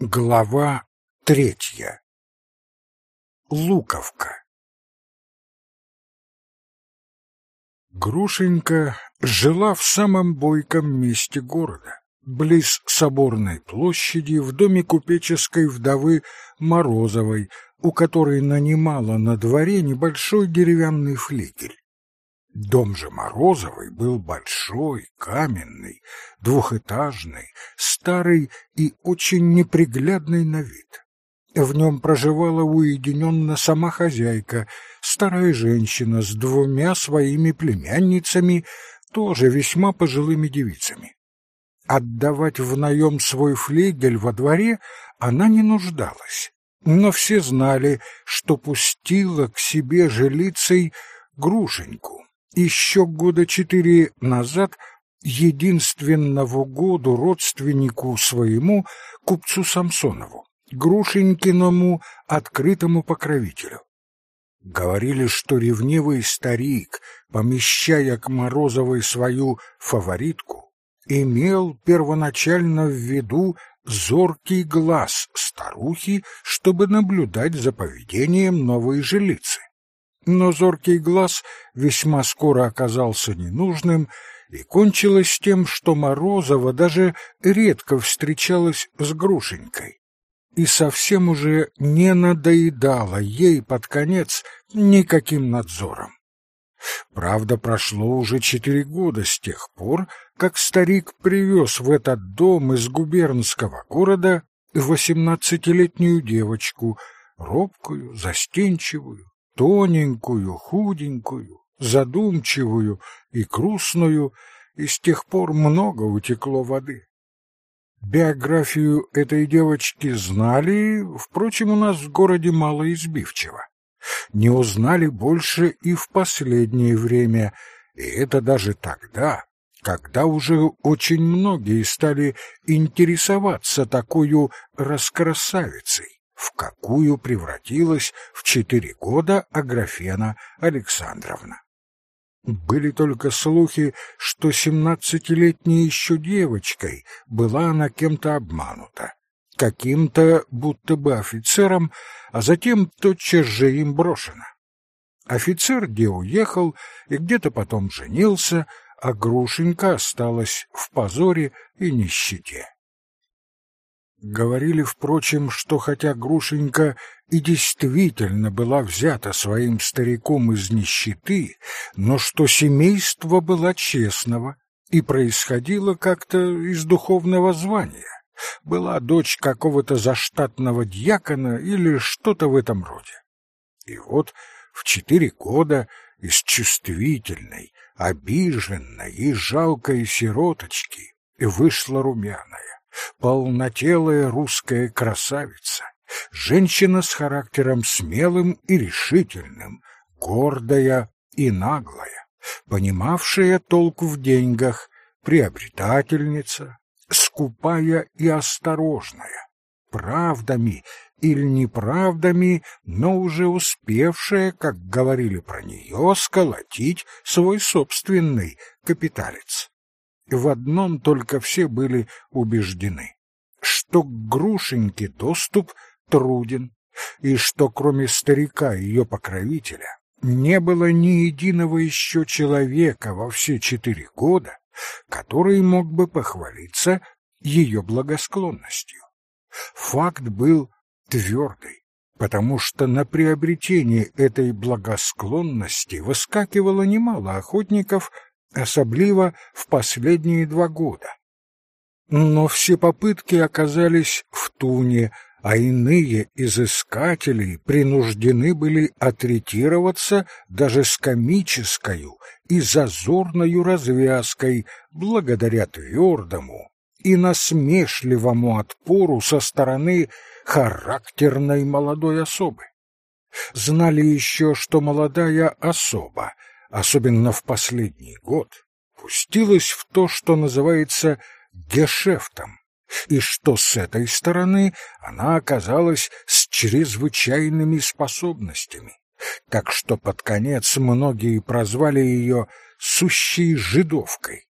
Глава третья. Луковка. Грушенька жила в самом бойком месте города, близ Соборной площади, в доме купеческой вдовы Морозовой, у которой нанимала на дворе небольшой деревянный флигель. Дом же Морозовой был большой, каменный, двухэтажный, старый и очень неприглядный на вид. В нем проживала уединенно сама хозяйка, старая женщина с двумя своими племянницами, тоже весьма пожилыми девицами. Отдавать в наем свой флигель во дворе она не нуждалась, но все знали, что пустила к себе жилицей Грушеньку, еще года четыре назад единственно в угоду родственнику своему, купцу Самсонову, Грушенькиному открытому покровителю. Говорили, что ревнивый старик, помещая к Морозовой свою фаворитку, имел первоначально в виду зоркий глаз старухи, чтобы наблюдать за поведением новой жилицы но зоркий глаз весьма скоро оказался ненужным, и кончилось тем, что Морозова даже редко встречалась с Грушенькой. И совсем уже не надоедала ей под конец никаким надзором. Правда, прошло уже четыре года с тех пор, как старик привез в этот дом из губернского города восемнадцатилетнюю девочку, робкую, застенчивую, тоненькую, худенькую, задумчивую и грустную, и с тех пор много утекло воды. Биографию этой девочки знали, впрочем, у нас в городе мало избивчиво. Не узнали больше и в последнее время, и это даже тогда, когда уже очень многие стали интересоваться такой раскрасавицей в какую превратилась в четыре года Аграфена Александровна. Были только слухи, что семнадцатилетней еще девочкой была она кем-то обманута, каким-то будто бы офицером, а затем тотчас же им брошена. Офицер где уехал и где-то потом женился, а Грушенька осталась в позоре и нищете. Говорили, впрочем, что хотя Грушенька и действительно была взята своим стариком из нищеты, но что семейство было честного и происходило как-то из духовного звания. Была дочь какого-то заштатного дьякона или что-то в этом роде. И вот в четыре года из чувствительной, обиженной и жалкой сироточки вышла румяная полнотелая русская красавица, женщина с характером смелым и решительным, гордая и наглая, понимавшая толк в деньгах, приобретательница, скупая и осторожная, правдами или неправдами, но уже успевшая, как говорили про нее, сколотить свой собственный капиталец. В одном только все были убеждены, что к Грушеньке доступ труден, и что кроме старика ее покровителя не было ни единого еще человека во все четыре года, который мог бы похвалиться ее благосклонностью. Факт был твердый, потому что на приобретение этой благосклонности выскакивало немало охотников особливо в последние два года. Но все попытки оказались в туне, а иные изыскатели принуждены были отретироваться даже с комической и зазорной развязкой благодаря твердому и насмешливому отпору со стороны характерной молодой особы. Знали еще, что молодая особа особенно в последний год, пустилась в то, что называется гешефтом, и что с этой стороны она оказалась с чрезвычайными способностями, так что под конец многие прозвали ее «сущей жидовкой».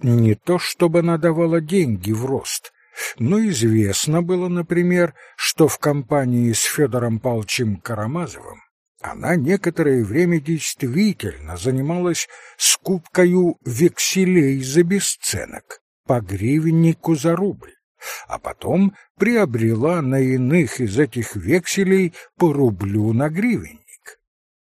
Не то чтобы она давала деньги в рост, Но известно было, например, что в компании с Федором Павловичем Карамазовым она некоторое время действительно занималась скупкою векселей за бесценок по гривеннику за рубль, а потом приобрела на иных из этих векселей по рублю на гривенник.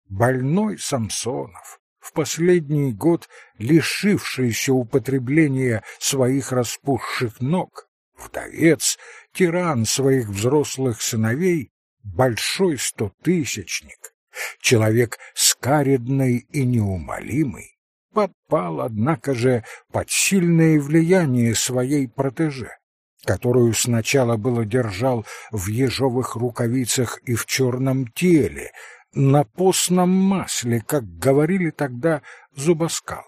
Больной Самсонов, в последний год лишившийся употребления своих распухших ног, вдовец, тиран своих взрослых сыновей, большой стотысячник, человек скаредный и неумолимый, подпал, однако же, под сильное влияние своей протеже, которую сначала было держал в ежовых рукавицах и в черном теле, на постном масле, как говорили тогда зубоскалы.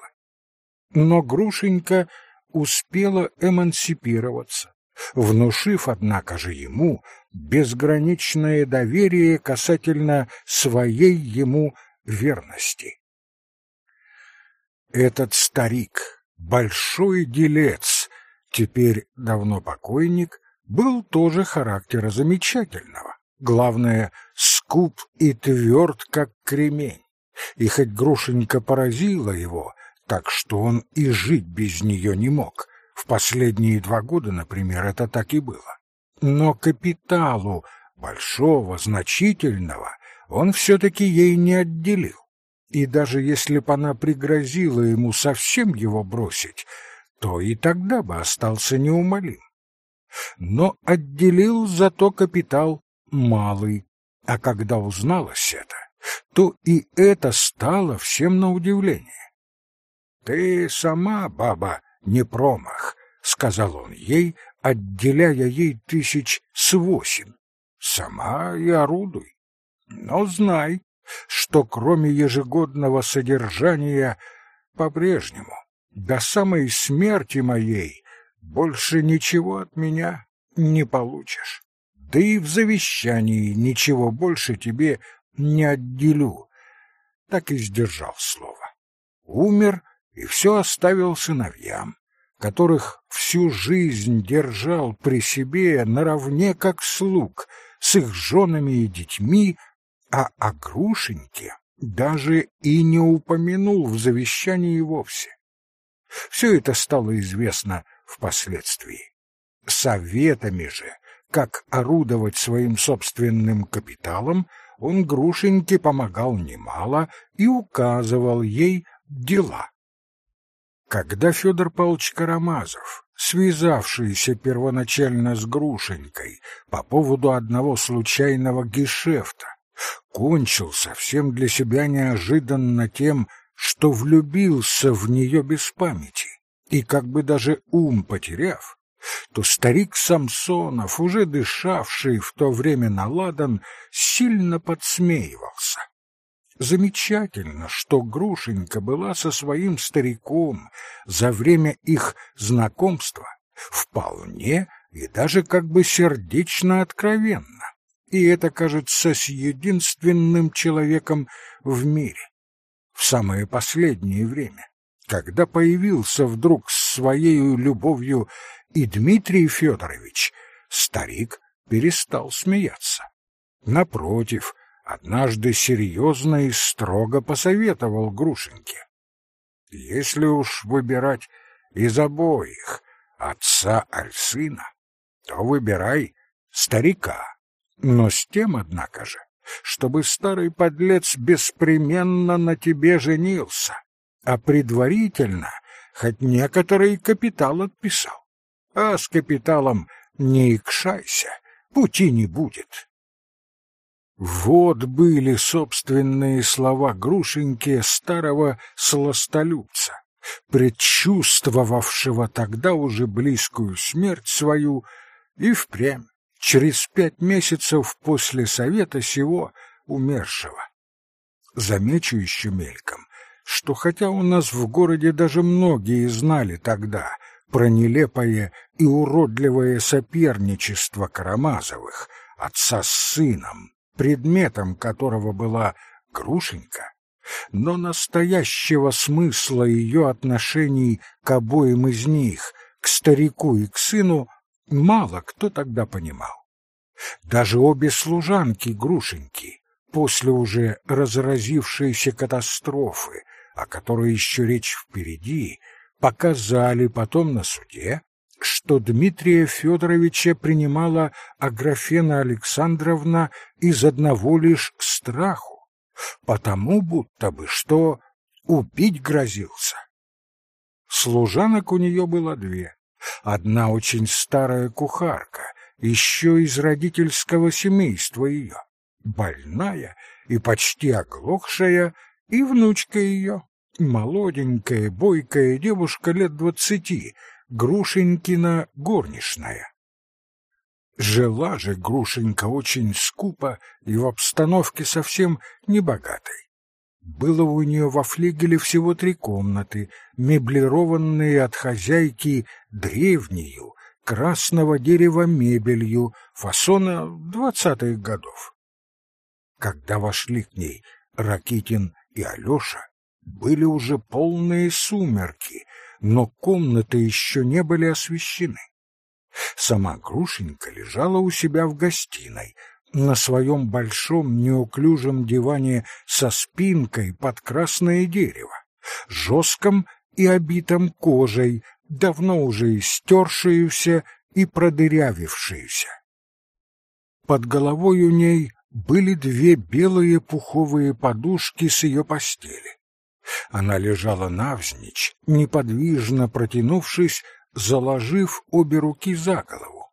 Но Грушенька успела эмансипироваться, внушив, однако же, ему безграничное доверие касательно своей ему верности. Этот старик, большой делец, теперь давно покойник, был тоже характера замечательного. Главное, скуп и тверд, как кремень. И хоть Грушенька поразила его, так что он и жить без нее не мог. Последние два года, например, это так и было. Но капиталу, большого, значительного, он все-таки ей не отделил. И даже если б она пригрозила ему совсем его бросить, то и тогда бы остался неумолим. Но отделил зато капитал малый, а когда узналось это, то и это стало всем на удивление. «Ты сама, баба, не промах», — сказал он ей, отделяя ей тысяч с восемь. «Сама и орудуй. Но знай, что кроме ежегодного содержания по-прежнему, до самой смерти моей, больше ничего от меня не получишь. Да и в завещании ничего больше тебе не отделю. Так и сдержал слово. Умер и все оставил сыновьям, которых всю жизнь держал при себе наравне как слуг, с их женами и детьми, а о Грушеньке даже и не упомянул в завещании вовсе. Все это стало известно впоследствии. Советами же, как орудовать своим собственным капиталом, он Грушеньке помогал немало и указывал ей дела. Когда Федор Павлович Карамазов, связавшийся первоначально с Грушенькой по поводу одного случайного гешефта, кончил совсем для себя неожиданно тем, что влюбился в нее без памяти и как бы даже ум потеряв, то старик Самсонов, уже дышавший в то время на ладан, сильно подсмеивался. Замечательно, что Грушенька была со своим стариком за время их знакомства вполне и даже как бы сердечно откровенно. И это, кажется, с единственным человеком в мире. В самое последнее время, когда появился вдруг с своей любовью и Дмитрий Федорович, старик перестал смеяться. Напротив, однажды серьезно и строго посоветовал Грушеньке. Если уж выбирать из обоих, отца аль сына, то выбирай старика. Но с тем, однако же, чтобы старый подлец беспременно на тебе женился, а предварительно хоть некоторый капитал отписал. А с капиталом не икшайся, пути не будет. Вот были собственные слова Грушеньки старого сластолюбца, предчувствовавшего тогда уже близкую смерть свою, и впрямь, через пять месяцев после совета сего умершего. Замечу еще мельком, что хотя у нас в городе даже многие знали тогда про нелепое и уродливое соперничество Карамазовых, отца с сыном, предметом которого была Грушенька, но настоящего смысла ее отношений к обоим из них, к старику и к сыну, мало кто тогда понимал. Даже обе служанки Грушеньки, после уже разразившейся катастрофы, о которой еще речь впереди, показали потом на суде, что Дмитрия Федоровича принимала Аграфена Александровна из одного лишь страху, потому будто бы что убить грозился. Служанок у нее было две. Одна очень старая кухарка, еще из родительского семейства ее, больная и почти оглохшая, и внучка ее, молоденькая, бойкая девушка лет двадцати, Грушенькина горничная. Жила же Грушенька очень скупо и в обстановке совсем небогатой. Было у нее во флигеле всего три комнаты, меблированные от хозяйки древнею, красного дерева мебелью фасона двадцатых годов. Когда вошли к ней Ракитин и Алеша, были уже полные сумерки, но комнаты еще не были освещены. Сама Грушенька лежала у себя в гостиной, на своем большом неуклюжем диване со спинкой под красное дерево, жестком и обитом кожей, давно уже истершуюся и продырявившуюся. Под головой у ней были две белые пуховые подушки с ее постели. Она лежала навзничь, неподвижно протянувшись, заложив обе руки за голову.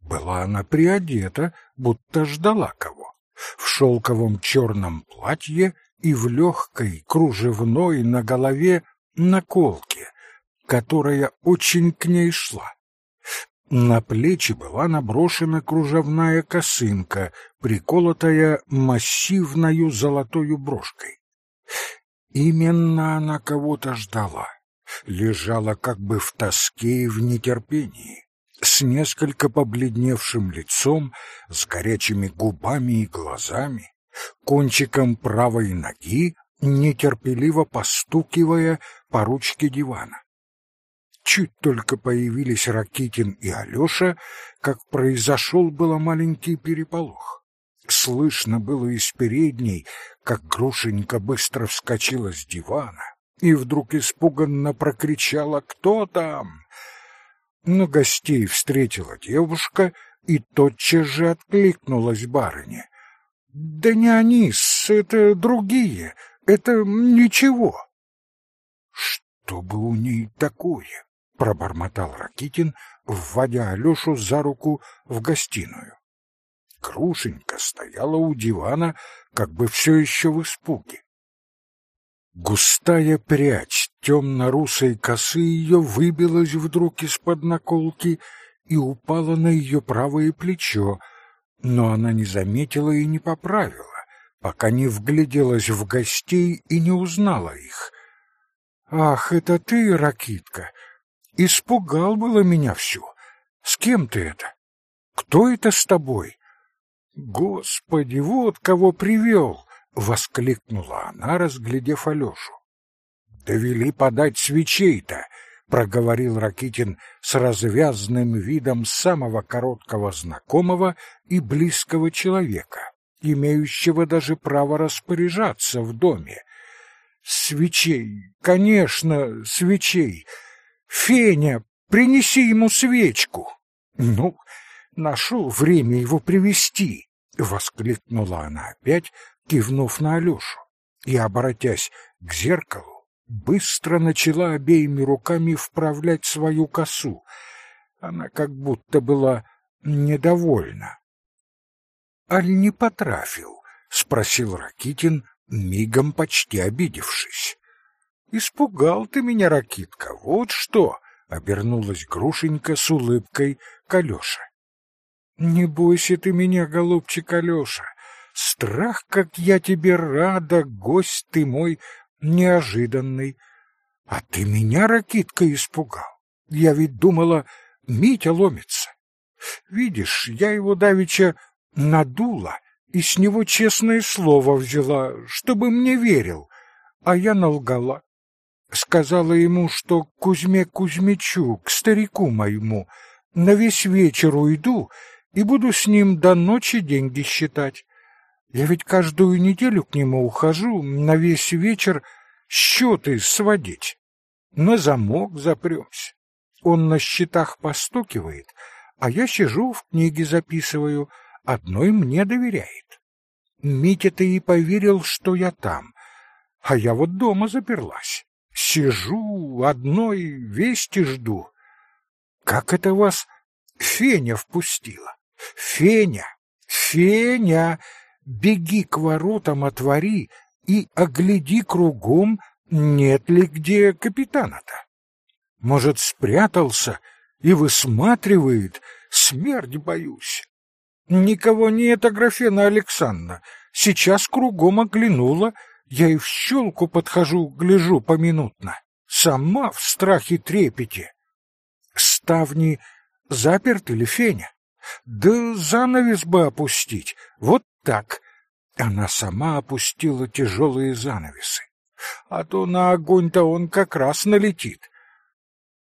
Была она приодета, будто ждала кого, в шелковом черном платье и в легкой кружевной на голове наколке, которая очень к ней шла. На плечи была наброшена кружевная косынка, приколотая массивною золотою брошкой. Именно она кого-то ждала, лежала как бы в тоске и в нетерпении, с несколько побледневшим лицом, с горячими губами и глазами, кончиком правой ноги, нетерпеливо постукивая по ручке дивана. Чуть только появились Ракитин и Алеша, как произошел было маленький переполох. Слышно было из передней, как Грушенька быстро вскочила с дивана и вдруг испуганно прокричала «Кто там?». Но гостей встретила девушка и тотчас же откликнулась барыне. «Да не они, это другие, это ничего». «Что бы у ней такое?» — пробормотал Ракитин, вводя Алешу за руку в гостиную. Крушенька стояла у дивана, как бы все еще в испуге. Густая прядь темно-русой косы ее выбилась вдруг из-под наколки и упала на ее правое плечо, но она не заметила и не поправила, пока не вгляделась в гостей и не узнала их. «Ах, это ты, Ракитка! Испугал было меня всю! С кем ты это? Кто это с тобой?» «Господи, вот кого привел!» — воскликнула она, разглядев Алешу. «Довели подать свечей-то!» — проговорил Ракитин с развязным видом самого короткого знакомого и близкого человека, имеющего даже право распоряжаться в доме. «Свечей, конечно, свечей! Феня, принеси ему свечку!» «Ну, нашел время его привести — воскликнула она опять, кивнув на Алешу, и, обратясь к зеркалу, быстро начала обеими руками вправлять свою косу. Она как будто была недовольна. — Аль не потрафил? — спросил Ракитин, мигом почти обидевшись. — Испугал ты меня, Ракитка, вот что! — обернулась Грушенька с улыбкой к Алёше. Не бойся ты меня, голубчик Алёша. Страх, как я тебе рада, гость ты мой неожиданный. А ты меня, Ракитка, испугал. Я ведь думала, Митя ломится. Видишь, я его давеча надула и с него честное слово взяла, чтобы мне верил, а я налгала. Сказала ему, что к Кузьме Кузьмичу, к старику моему, На весь вечер уйду и буду с ним до ночи деньги считать. Я ведь каждую неделю к нему ухожу, на весь вечер счеты сводить. На замок запремся. Он на счетах постукивает, а я сижу в книге записываю, одной мне доверяет. Митя-то и поверил, что я там, а я вот дома заперлась. Сижу одной, вести жду. Как это вас Феня впустила? Феня, Феня, беги к воротам, отвори и огляди кругом, нет ли где капитана-то. Может, спрятался и высматривает, смерть боюсь. Никого нет, Аграфена Александровна. Сейчас кругом оглянула, я и в щелку подхожу, гляжу поминутно. Сама в страхе трепете. Ставни заперты ли, Феня? Да занавес бы опустить, вот так. Она сама опустила тяжелые занавесы. А то на огонь-то он как раз налетит.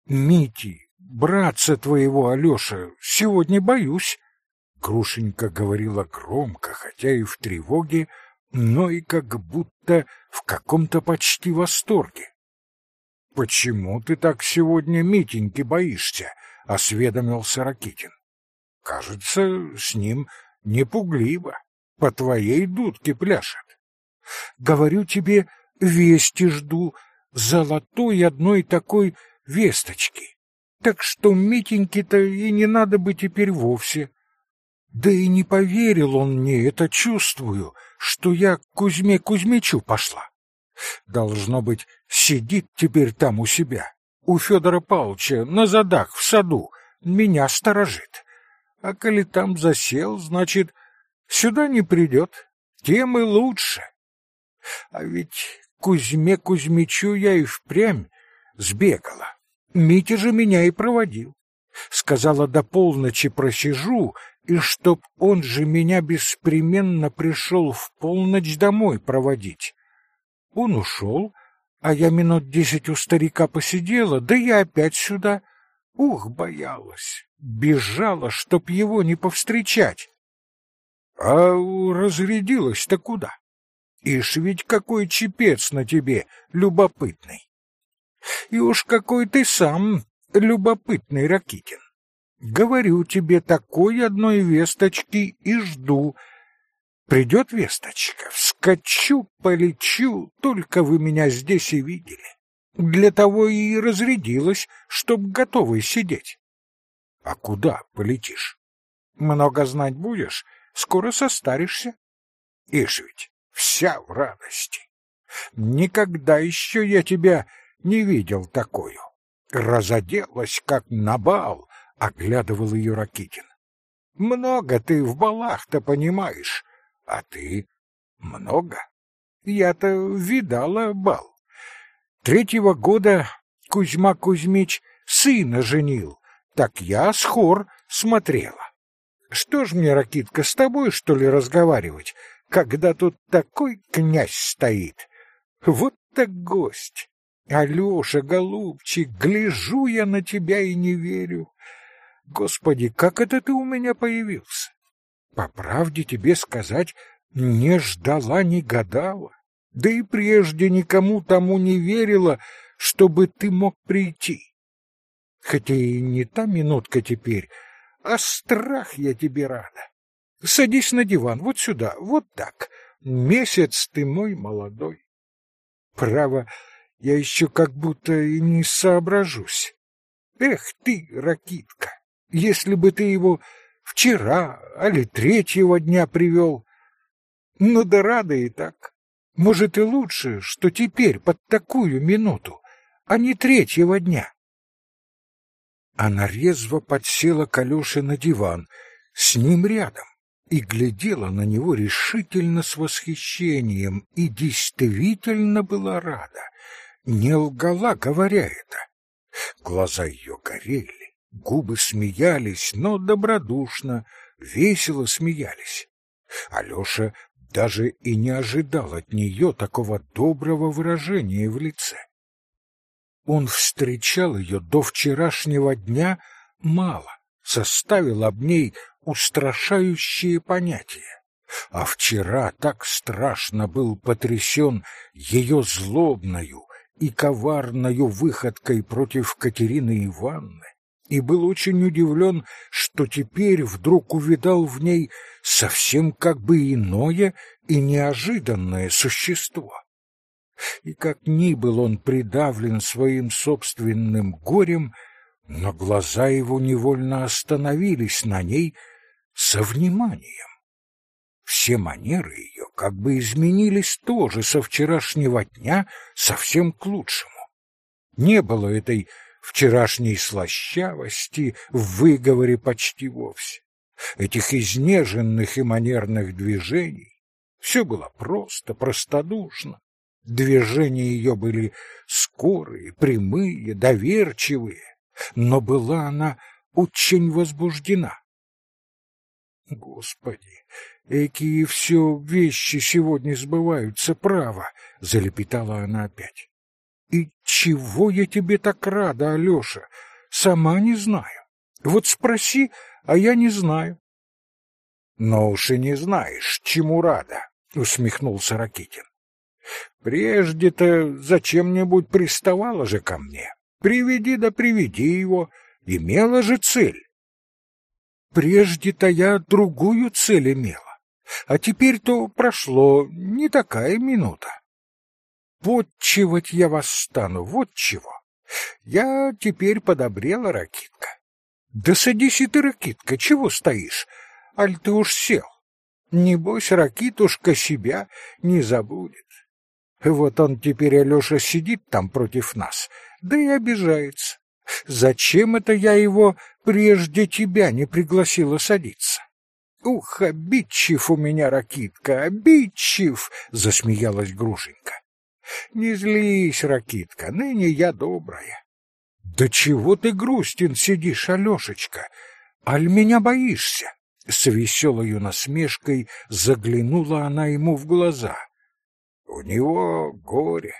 Мити, братца твоего Алёша, сегодня боюсь. Грушенька говорила громко, хотя и в тревоге, но и как будто в каком-то почти восторге. — Почему ты так сегодня Митеньки боишься? — осведомился Ракитин. — Кажется, с ним не пугливо, по твоей дудке пляшет. Говорю тебе, вести жду, золотой одной такой весточки. Так что Митеньке-то и не надо бы теперь вовсе. Да и не поверил он мне, это чувствую, что я к Кузьме Кузьмичу пошла. Должно быть, сидит теперь там у себя, у Федора Павловича, на задах в саду, меня сторожит. А коли там засел, значит, сюда не придет, тем и лучше. А ведь Кузьме Кузьмичу я и впрямь сбегала. Митя же меня и проводил. Сказала, до полночи просижу, и чтоб он же меня беспременно пришел в полночь домой проводить. Он ушел, а я минут десять у старика посидела, да я опять сюда. Ух, боялась, бежала, чтоб его не повстречать. А разрядилась-то куда? Ишь ведь какой чепец на тебе, любопытный. И уж какой ты сам любопытный, Ракитин. Говорю тебе такой одной весточки и жду. Придет весточка, вскочу, полечу, только вы меня здесь и видели. Для того и разрядилась, чтоб готовый сидеть. А куда полетишь? Много знать будешь, скоро состаришься. Ишь ведь, вся в радости. Никогда еще я тебя не видел такую. Разоделась, как на бал, — оглядывал ее Ракитин. Много ты в балах-то понимаешь, а ты много. Я-то видала бал. Третьего года Кузьма Кузьмич сына женил, так я с хор смотрела. Что ж мне, Ракитка, с тобой, что ли, разговаривать, когда тут такой князь стоит? Вот так гость. Алёша, голубчик, гляжу я на тебя и не верю. Господи, как это ты у меня появился? По правде тебе сказать, не ждала, не гадала. Да и прежде никому тому не верила, чтобы ты мог прийти. Хотя и не та минутка теперь, а страх я тебе рада. Садись на диван, вот сюда, вот так. Месяц ты мой молодой. Право, я еще как будто и не соображусь. Эх ты, ракитка, если бы ты его вчера или третьего дня привел. Ну да рада и так. Может и лучше, что теперь под такую минуту, а не третьего дня. Она резво подсела к Алёше на диван, с ним рядом и глядела на него решительно с восхищением и действительно была рада. Не лгала, говоря это. Глаза ее горели, губы смеялись, но добродушно, весело смеялись. Алёша даже и не ожидал от нее такого доброго выражения в лице. Он встречал ее до вчерашнего дня мало, составил об ней устрашающие понятия. А вчера так страшно был потрясен ее злобною и коварною выходкой против Катерины Ивановны, и был очень удивлен, что теперь вдруг увидал в ней совсем как бы иное и неожиданное существо. И как ни был он придавлен своим собственным горем, но глаза его невольно остановились на ней со вниманием. Все манеры ее как бы изменились тоже со вчерашнего дня совсем к лучшему. Не было этой вчерашней слащавости в выговоре почти вовсе, этих изнеженных и манерных движений. Все было просто, простодушно. Движения ее были скорые, прямые, доверчивые, но была она очень возбуждена. Господи, какие все вещи сегодня сбываются, право, залепетала она опять. И чего я тебе так рада, Алёша? Сама не знаю. Вот спроси, а я не знаю. Но уж и не знаешь, чему рада, усмехнулся Ракитин. Прежде-то зачем-нибудь приставала же ко мне. Приведи да приведи его, имела же цель. Прежде-то я другую цель имела, а теперь-то прошло не такая минута. Подчивать я вас стану, вот чего. Я теперь подобрела, Ракитка. Да садись и ты, Ракитка, чего стоишь? Аль ты уж сел? Небось, Ракитушка себя не забудет. Вот он теперь, Алеша, сидит там против нас, да и обижается. Зачем это я его прежде тебя не пригласила садиться? Ух, обидчив у меня, Ракитка, обидчив, засмеялась Грушенька. Не злись, Ракитка, ныне я добрая. Да чего ты грустен сидишь, Алешечка? Аль меня боишься? С веселою насмешкой заглянула она ему в глаза. У него горе.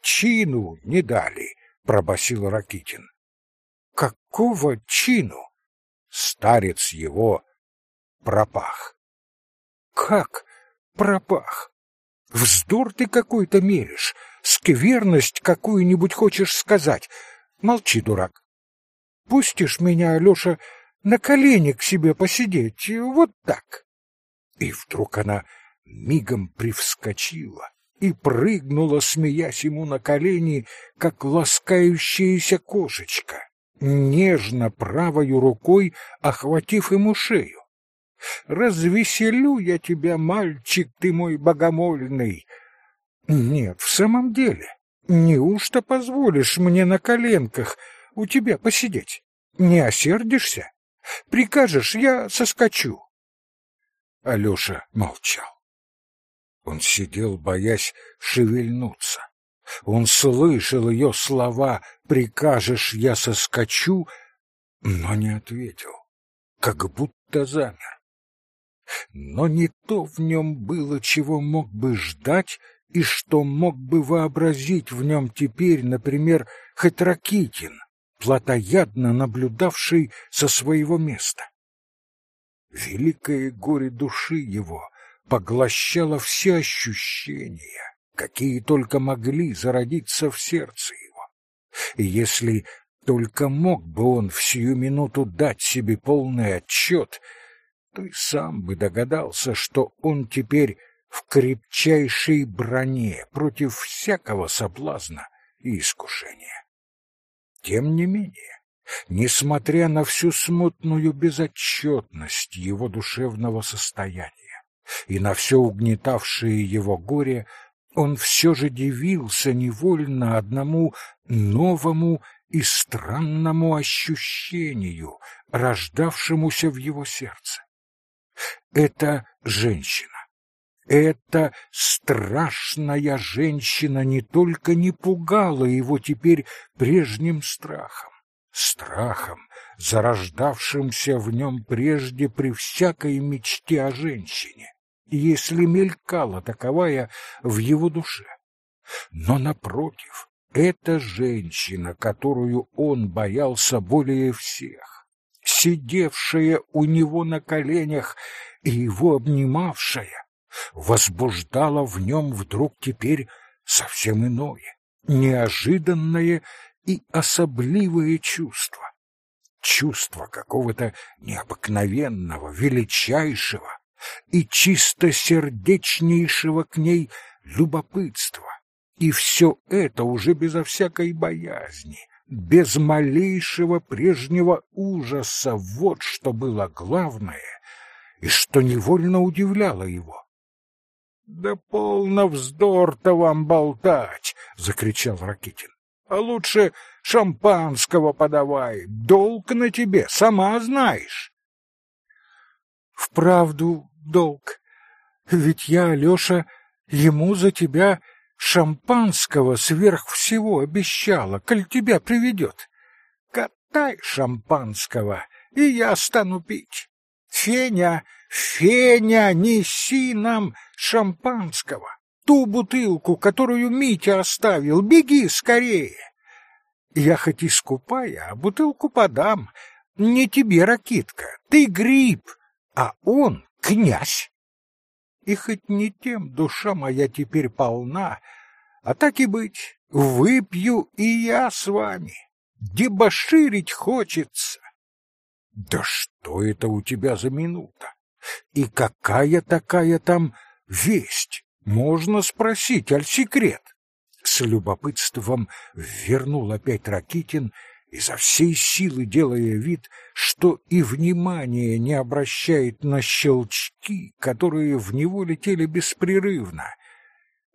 Чину не дали, пробасил Ракитин. Какого чину? Старец его пропах. Как пропах? Вздор ты какой-то меришь, скверность какую-нибудь хочешь сказать. Молчи, дурак. Пустишь меня, Алёша, на колени к себе посидеть, вот так. И вдруг она мигом привскочила и прыгнула, смеясь ему на колени, как ласкающаяся кошечка, нежно правою рукой охватив ему шею. Развеселю я тебя, мальчик ты мой богомольный. Нет, в самом деле, неужто позволишь мне на коленках у тебя посидеть? Не осердишься? Прикажешь, я соскочу. Алёша молчал. Он сидел, боясь шевельнуться. Он слышал ее слова «прикажешь, я соскочу», но не ответил, как будто замер. Но не то в нем было, чего мог бы ждать, и что мог бы вообразить в нем теперь, например, хоть Ракитин, плотоядно наблюдавший со своего места. Великое горе души его поглощало все ощущения, какие только могли зародиться в сердце его. И если только мог бы он в сию минуту дать себе полный отчет — и сам бы догадался, что он теперь в крепчайшей броне против всякого соблазна и искушения. Тем не менее, несмотря на всю смутную безотчетность его душевного состояния и на все угнетавшее его горе, он все же дивился невольно одному новому и странному ощущению, рождавшемуся в его сердце. Это женщина. Эта страшная женщина не только не пугала его теперь прежним страхом, страхом, зарождавшимся в нем прежде при всякой мечте о женщине, если мелькала таковая в его душе. Но, напротив, эта женщина, которую он боялся более всех, сидевшая у него на коленях и его обнимавшая, возбуждала в нем вдруг теперь совсем иное, неожиданное и особливое чувство. Чувство какого-то необыкновенного, величайшего и чистосердечнейшего к ней любопытства. И все это уже безо всякой боязни, без малейшего прежнего ужаса. Вот что было главное и что невольно удивляло его. «Да полно вздор-то вам болтать!» — закричал Ракитин. «А лучше шампанского подавай, долг на тебе, сама знаешь». «Вправду долг, ведь я, Алёша, ему за тебя шампанского сверх всего обещала, коль тебя приведет. Катай шампанского, и я стану пить. Феня, Феня, неси нам шампанского, ту бутылку, которую Митя оставил, беги скорее. Я хоть и скупая, а бутылку подам. Не тебе, ракитка, ты гриб, а он князь. И хоть не тем душа моя теперь полна, а так и быть, выпью и я с вами. Дебоширить хочется. Да что это у тебя за минута? И какая такая там весть? Можно спросить, аль секрет? С любопытством вернул опять Ракитин, изо всей силы делая вид, что и внимания не обращает на щелчки, которые в него летели беспрерывно.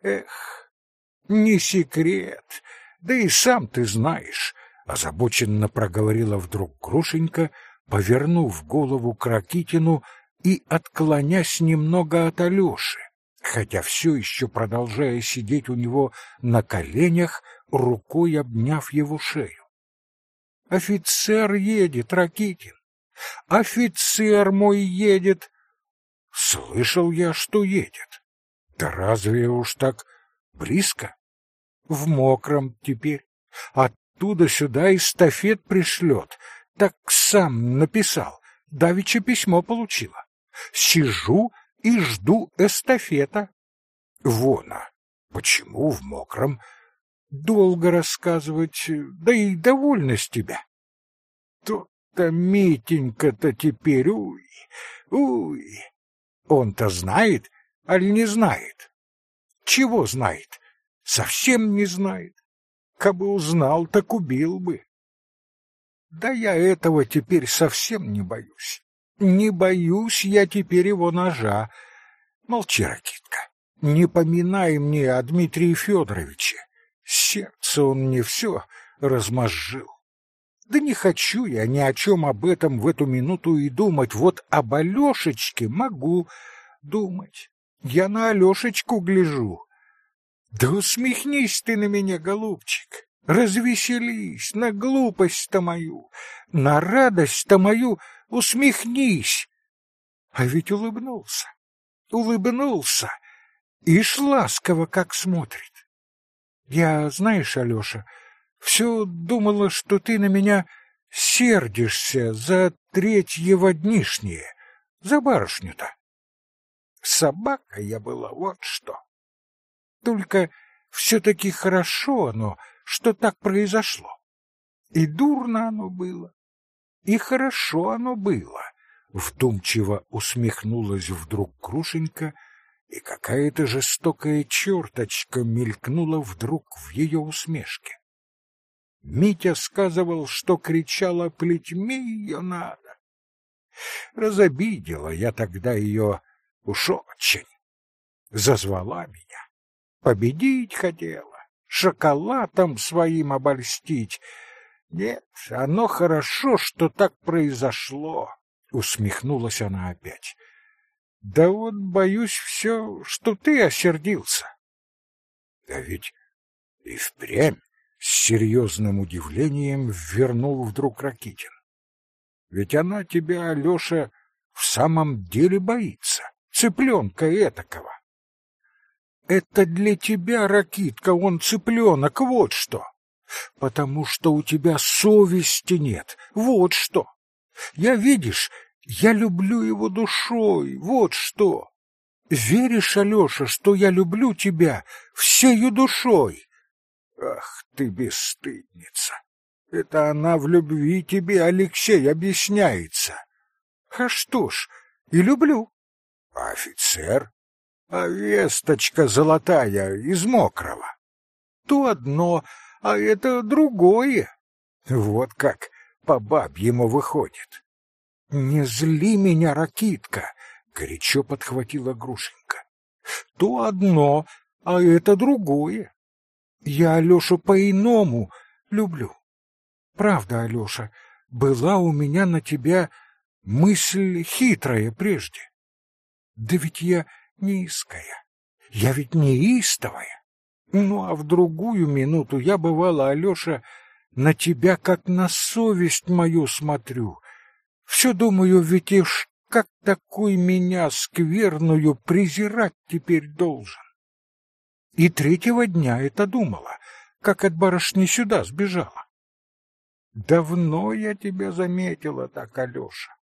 Эх, не секрет, да и сам ты знаешь, озабоченно проговорила вдруг Грушенька, повернув голову к Ракитину и отклонясь немного от Алёши, хотя все еще продолжая сидеть у него на коленях, рукой обняв его шею. Офицер едет, Ракитин. Офицер мой едет. Слышал я, что едет. Да разве уж так близко? В мокром теперь. Оттуда сюда эстафет пришлет. Так сам написал. Давича письмо получила. Сижу и жду эстафета. Вона, почему в мокром? Долго рассказывать, да и довольна с тебя. То-то Митенька-то теперь, уй, уй. Он-то знает, аль не знает? Чего знает? Совсем не знает. Кабы узнал, так убил бы. Да я этого теперь совсем не боюсь. Не боюсь я теперь его ножа. Молчи, Ракитка, не поминай мне о Дмитрии Федоровиче. Сердце он мне все размозжил. Да не хочу я ни о чем об этом в эту минуту и думать. Вот об Алешечке могу думать. Я на Алешечку гляжу. Да усмехнись ты на меня, голубчик. Развеселись на глупость-то мою, на радость-то мою усмехнись. А ведь улыбнулся, улыбнулся, и ласково как смотрит. Я, знаешь, Алёша, все думала, что ты на меня сердишься за третьего днишнее, за барышню-то. Собака я была, вот что. Только все-таки хорошо оно, что так произошло. И дурно оно было, и хорошо оно было. Вдумчиво усмехнулась вдруг Крушенька — и какая-то жестокая черточка мелькнула вдруг в ее усмешке. Митя сказывал, что кричала плетьми ее надо. Разобидела я тогда ее уж очень. Зазвала меня. Победить хотела, шоколадом своим обольстить. Нет, оно хорошо, что так произошло, — усмехнулась она опять. Да вот боюсь все, что ты осердился. Да ведь и впрямь с серьезным удивлением вернул вдруг Ракитин. Ведь она тебя, Алеша, в самом деле боится, цыпленка этакого. Это для тебя, Ракитка, он цыпленок, вот что. Потому что у тебя совести нет, вот что. Я, видишь, я люблю его душой, вот что. Веришь, Алёша, что я люблю тебя всею душой? Ах ты бесстыдница! Это она в любви тебе, Алексей, объясняется. А что ж, и люблю. А офицер? А весточка золотая из мокрого. То одно, а это другое. Вот как по бабьему выходит. Не зли меня, Ракитка, горячо подхватила Грушенька. То одно, а это другое. Я Алёшу по-иному люблю. Правда, Алёша, была у меня на тебя мысль хитрая прежде. Да ведь я низкая, я ведь неистовая. Ну, а в другую минуту я, бывала, Алёша, на тебя как на совесть мою смотрю. Все думаю, ведь и как такой меня скверную презирать теперь должен? И третьего дня это думала, как от барышни сюда сбежала. Давно я тебя заметила так, Алёша.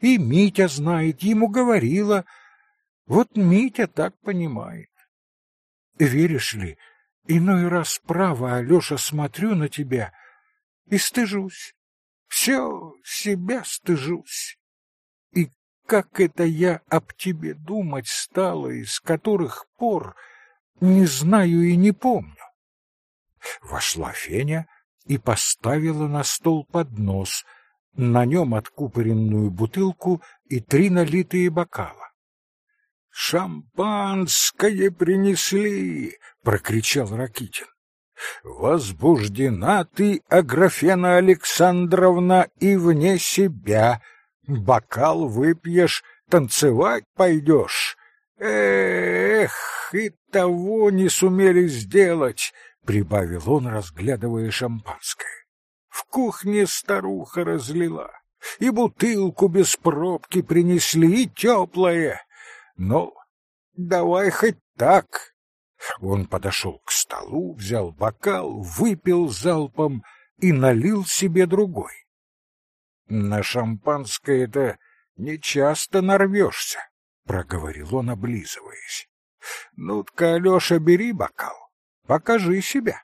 И Митя знает, ему говорила. Вот Митя так понимает. Веришь ли, иной раз право, Алёша, смотрю на тебя и стыжусь. Все себя стыжусь. И как это я об тебе думать стала, из которых пор не знаю и не помню. Вошла Феня и поставила на стол поднос, на нем откупоренную бутылку и три налитые бокала. «Шампанское принесли!» — прокричал Ракитин. «Возбуждена ты, Аграфена Александровна, и вне себя. Бокал выпьешь, танцевать пойдешь. Эх, и того не сумели сделать!» — прибавил он, разглядывая шампанское. В кухне старуха разлила, и бутылку без пробки принесли, и теплое. Ну, давай хоть так. Он подошел к столу, взял бокал, выпил залпом и налил себе другой. На шампанское-то нечасто нарвешься, — проговорил он, облизываясь. — Ну-ка, Алеша, бери бокал, покажи себя.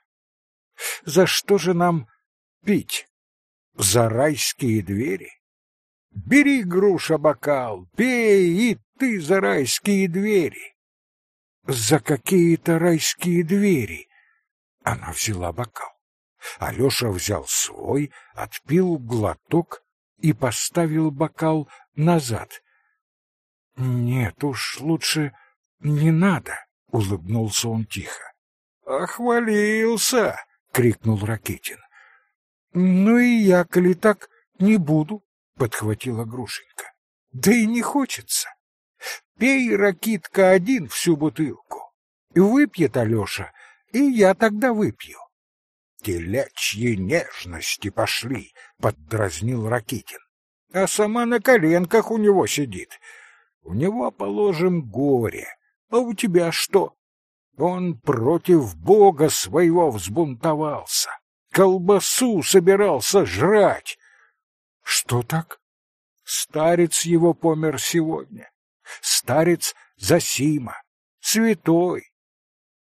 За что же нам пить? За райские двери? Бери, груша, бокал, пей, и ты за райские двери. За какие-то райские двери. Она взяла бокал. Алёша взял свой, отпил глоток и поставил бокал назад. — Нет уж, лучше не надо, — улыбнулся он тихо. — Охвалился! — крикнул Ракетин. — Ну и я, коли так, не буду, — подхватила Грушенька. — Да и не хочется. Пей, Ракитка, один всю бутылку. Выпьет Алеша, и я тогда выпью. — Телячьи нежности пошли, — поддразнил Ракитин. — А сама на коленках у него сидит. У него, положим, горе. А у тебя что? Он против Бога своего взбунтовался колбасу собирался жрать. Что так? Старец его помер сегодня. Старец Засима, святой.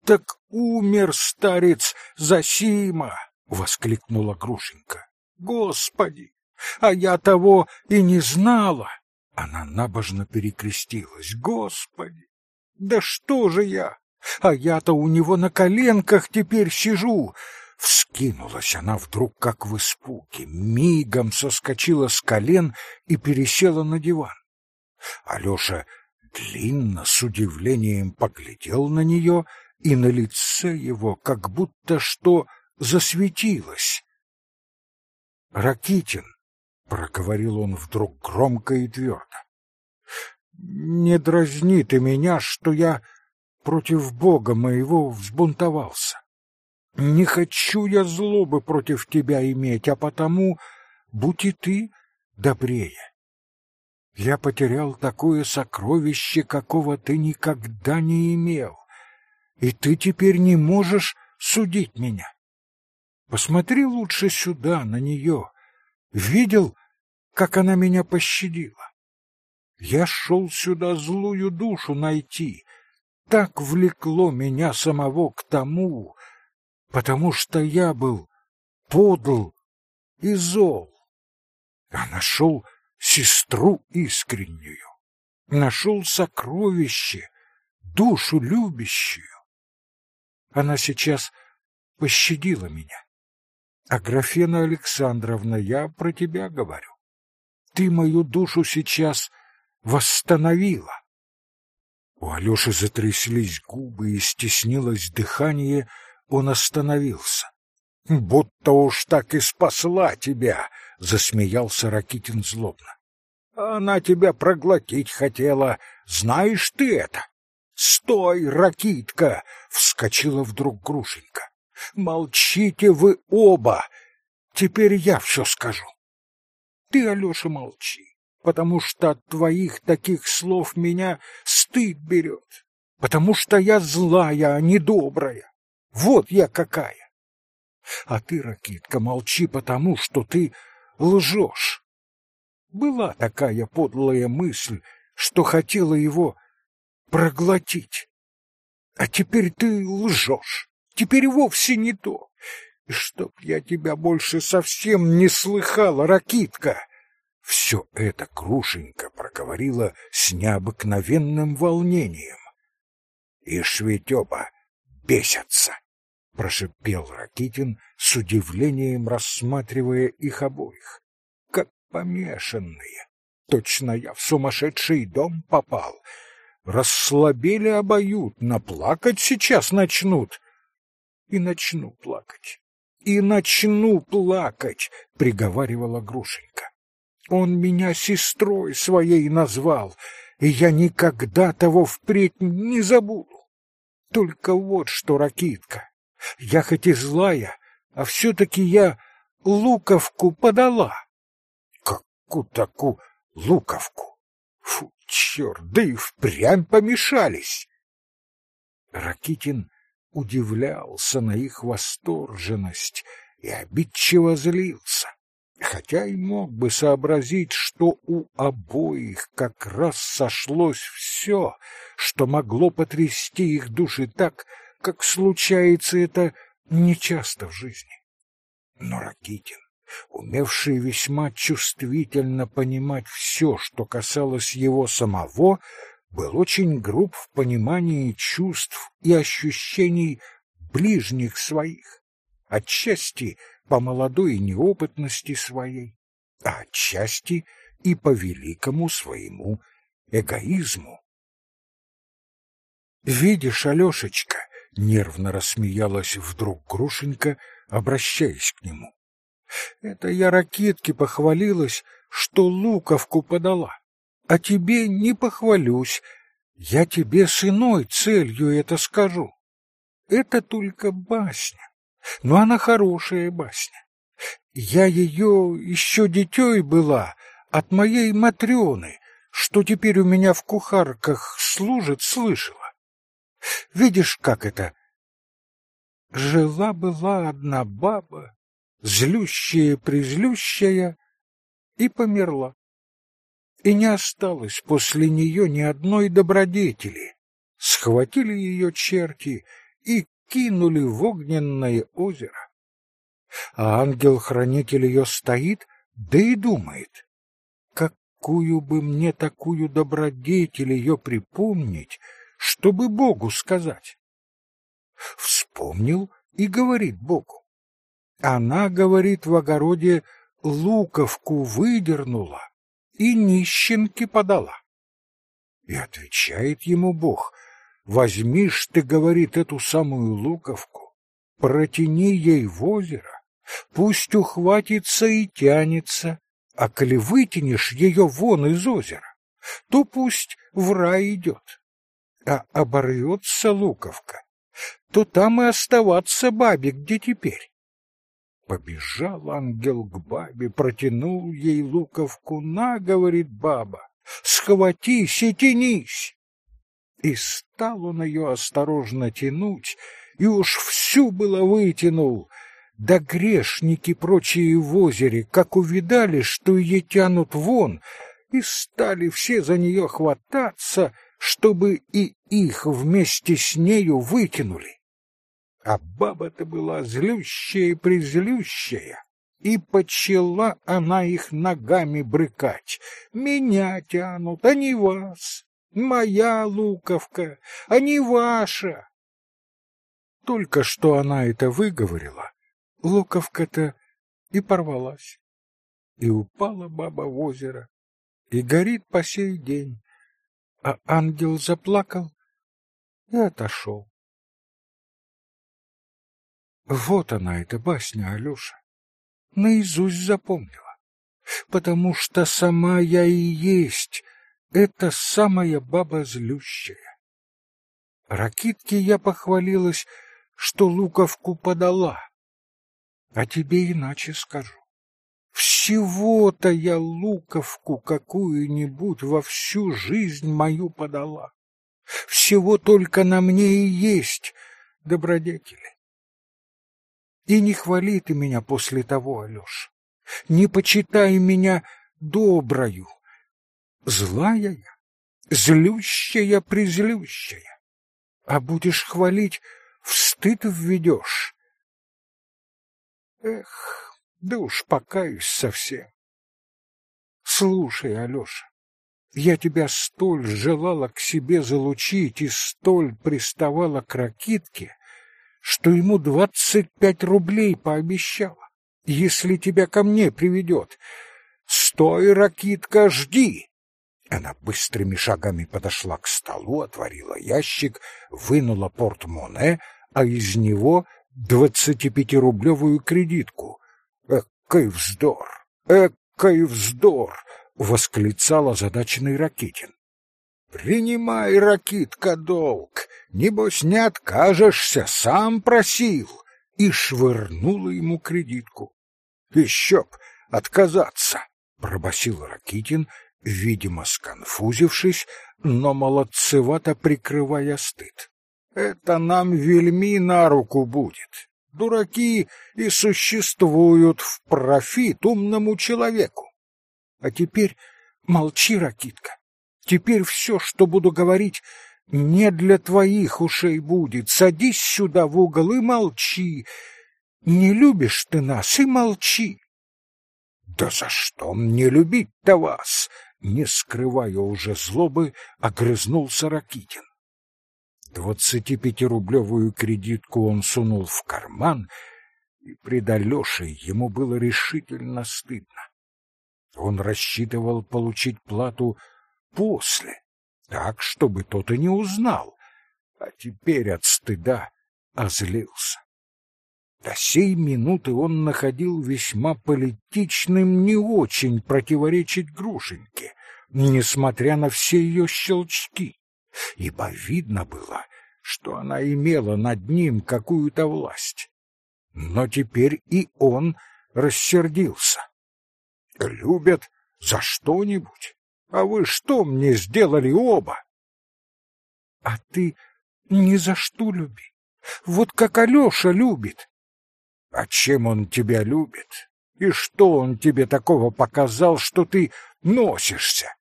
Так умер старец Засима, воскликнула Грушенька. Господи, а я того и не знала. Она набожно перекрестилась. Господи, да что же я? А я-то у него на коленках теперь сижу. Вскинулась она вдруг, как в испуге, мигом соскочила с колен и пересела на диван. Алёша длинно, с удивлением поглядел на нее, и на лице его как будто что засветилось. «Ракитин», — проговорил он вдруг громко и твердо, — «не дразни ты меня, что я против Бога моего взбунтовался. Не хочу я злобы против тебя иметь, а потому будь и ты добрее. Я потерял такое сокровище, какого ты никогда не имел, и ты теперь не можешь судить меня. Посмотри лучше сюда, на нее. Видел, как она меня пощадила. Я шел сюда злую душу найти. Так влекло меня самого к тому, потому что я был подл и зол. А нашел сестру искреннюю, нашел сокровище, душу любящую. Она сейчас пощадила меня. А Графена Александровна, я про тебя говорю. Ты мою душу сейчас восстановила. У Алёши затряслись губы и стеснилось дыхание, он остановился. — Будто уж так и спасла тебя, — засмеялся Ракитин злобно. — Она тебя проглотить хотела, знаешь ты это? — Стой, Ракитка! — вскочила вдруг Грушенька. — Молчите вы оба! Теперь я все скажу. Ты, Алёша, молчи потому что от твоих таких слов меня стыд берет, потому что я злая, а не добрая. Вот я какая. А ты, Ракитка, молчи потому, что ты лжешь. Была такая подлая мысль, что хотела его проглотить. А теперь ты лжешь. Теперь вовсе не то. И чтоб я тебя больше совсем не слыхала, Ракитка. Все это Крушенька проговорила с необыкновенным волнением. — И Шветёба бесятся! — прошипел Ракитин с удивлением, рассматривая их обоих. — Как помешанные! Точно я в сумасшедший дом попал! Расслабели обоюдно, плакать сейчас начнут. И начну плакать, и начну плакать, — приговаривала Грушенька. Он меня сестрой своей назвал, и я никогда того впредь не забуду. Только вот что, Ракитка, я хоть и злая, а все-таки я луковку подала. Какую такую луковку? Фу, черт, да и впрямь помешались. Ракитин удивлялся на их восторженность и обидчиво злился хотя и мог бы сообразить, что у обоих как раз сошлось все, что могло потрясти их души так, как случается это нечасто в жизни. Но Ракитин, умевший весьма чувствительно понимать все, что касалось его самого, был очень груб в понимании чувств и ощущений ближних своих, отчасти по молодой неопытности своей, а отчасти и по великому своему эгоизму. «Видишь, Алешечка!» — нервно рассмеялась вдруг Грушенька, обращаясь к нему. «Это я ракетке похвалилась, что луковку подала, а тебе не похвалюсь, я тебе с иной целью это скажу. Это только басня но она хорошая басня. Я ее еще дитей была от моей Матрёны, что теперь у меня в кухарках служит, слышала. Видишь, как это? Жила-была одна баба, злющая-призлющая, и померла. И не осталось после нее ни одной добродетели. Схватили ее черти и кинули в огненное озеро. А ангел-хранитель ее стоит, да и думает, какую бы мне такую добродетель ее припомнить, чтобы Богу сказать. Вспомнил и говорит Богу. Она, говорит, в огороде луковку выдернула и нищенке подала. И отвечает ему Бог — Возьмишь ты, говорит, эту самую луковку, протяни ей в озеро, пусть ухватится и тянется, а коли вытянешь ее вон из озера, то пусть в рай идет. А оборвется луковка, то там и оставаться бабе, где теперь. Побежал ангел к бабе, протянул ей луковку. «На, — говорит баба, — схватись и тянись!» И стал он ее осторожно тянуть, и уж всю было вытянул. Да грешники прочие в озере, как увидали, что ее тянут вон, и стали все за нее хвататься, чтобы и их вместе с нею вытянули. А баба-то была злющая-призлющая, и почела она их ногами брыкать. Меня тянут, а не вас. Моя луковка, а не ваша. Только что она это выговорила, луковка-то и порвалась. И упала баба в озеро, и горит по сей день. А ангел заплакал и отошел. Вот она, эта басня, Алёша. Наизусть запомнила. Потому что сама я и есть эта самая баба злющая. Ракитке я похвалилась, что луковку подала. А тебе иначе скажу. Всего-то я луковку какую-нибудь во всю жизнь мою подала. Всего только на мне и есть добродетели. И не хвали ты меня после того, Алёш. Не почитай меня доброю. Злая я, злющая-призлющая. А будешь хвалить, в стыд введешь. Эх, да уж покаюсь совсем. Слушай, Алёша, я тебя столь желала к себе залучить и столь приставала к ракитке, что ему двадцать пять рублей пообещала, если тебя ко мне приведет. Стой, ракитка, жди! Она быстрыми шагами подошла к столу, отворила ящик, вынула портмоне, а из него двадцатипятирублевую кредитку. «Экой вздор! Экой вздор!» — восклицал озадаченный Ракитин. «Принимай, Ракитка, долг! Небось, не откажешься, сам просил!» И швырнула ему кредитку. «Еще б отказаться!» — пробасил Ракитин, видимо, сконфузившись, но молодцевато прикрывая стыд. «Это нам вельми на руку будет. Дураки и существуют в профит умному человеку. А теперь молчи, Ракитка. Теперь все, что буду говорить, не для твоих ушей будет. Садись сюда в угол и молчи. Не любишь ты нас и молчи. Да за что мне любить-то вас? Не скрывая уже злобы, огрызнулся Ракитин. Двадцатипятирублевую кредитку он сунул в карман, и пред Алешей ему было решительно стыдно. Он рассчитывал получить плату после, так, чтобы тот и не узнал, а теперь от стыда озлился. До сей минуты он находил весьма политичным не очень противоречить Грушеньке, несмотря на все ее щелчки, ибо видно было, что она имела над ним какую-то власть. Но теперь и он рассердился. Любят за что-нибудь, а вы что мне сделали оба? А ты ни за что люби. Вот как Алёша любит. А чем он тебя любит? И что он тебе такого показал, что ты носишься?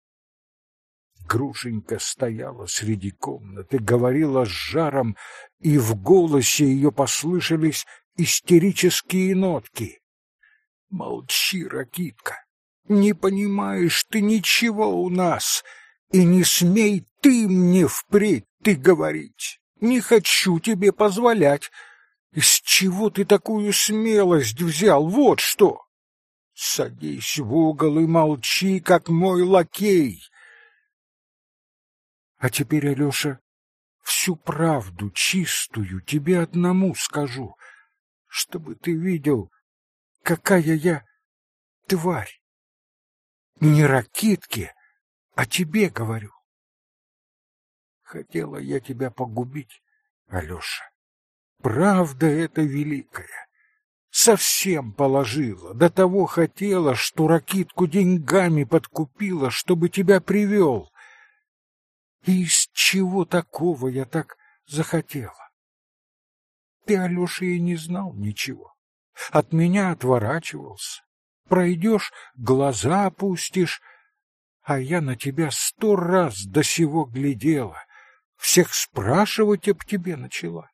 Грушенька стояла среди комнаты, говорила с жаром, и в голосе ее послышались истерические нотки. Молчи, Ракитка. Не понимаешь ты ничего у нас, и не смей ты мне впредь ты говорить. Не хочу тебе позволять. Из чего ты такую смелость взял? Вот что! Садись в угол и молчи, как мой лакей. А теперь, Алёша, всю правду чистую тебе одному скажу, чтобы ты видел, какая я тварь. Не ракитке, а тебе говорю. Хотела я тебя погубить, Алёша. Правда это великая. Совсем положила, до того хотела, что ракитку деньгами подкупила, чтобы тебя привел. И из чего такого я так захотела? Ты, Алёша, и не знал ничего. от меня отворачивался. Пройдешь, глаза опустишь, а я на тебя сто раз до сего глядела, всех спрашивать об тебе начала.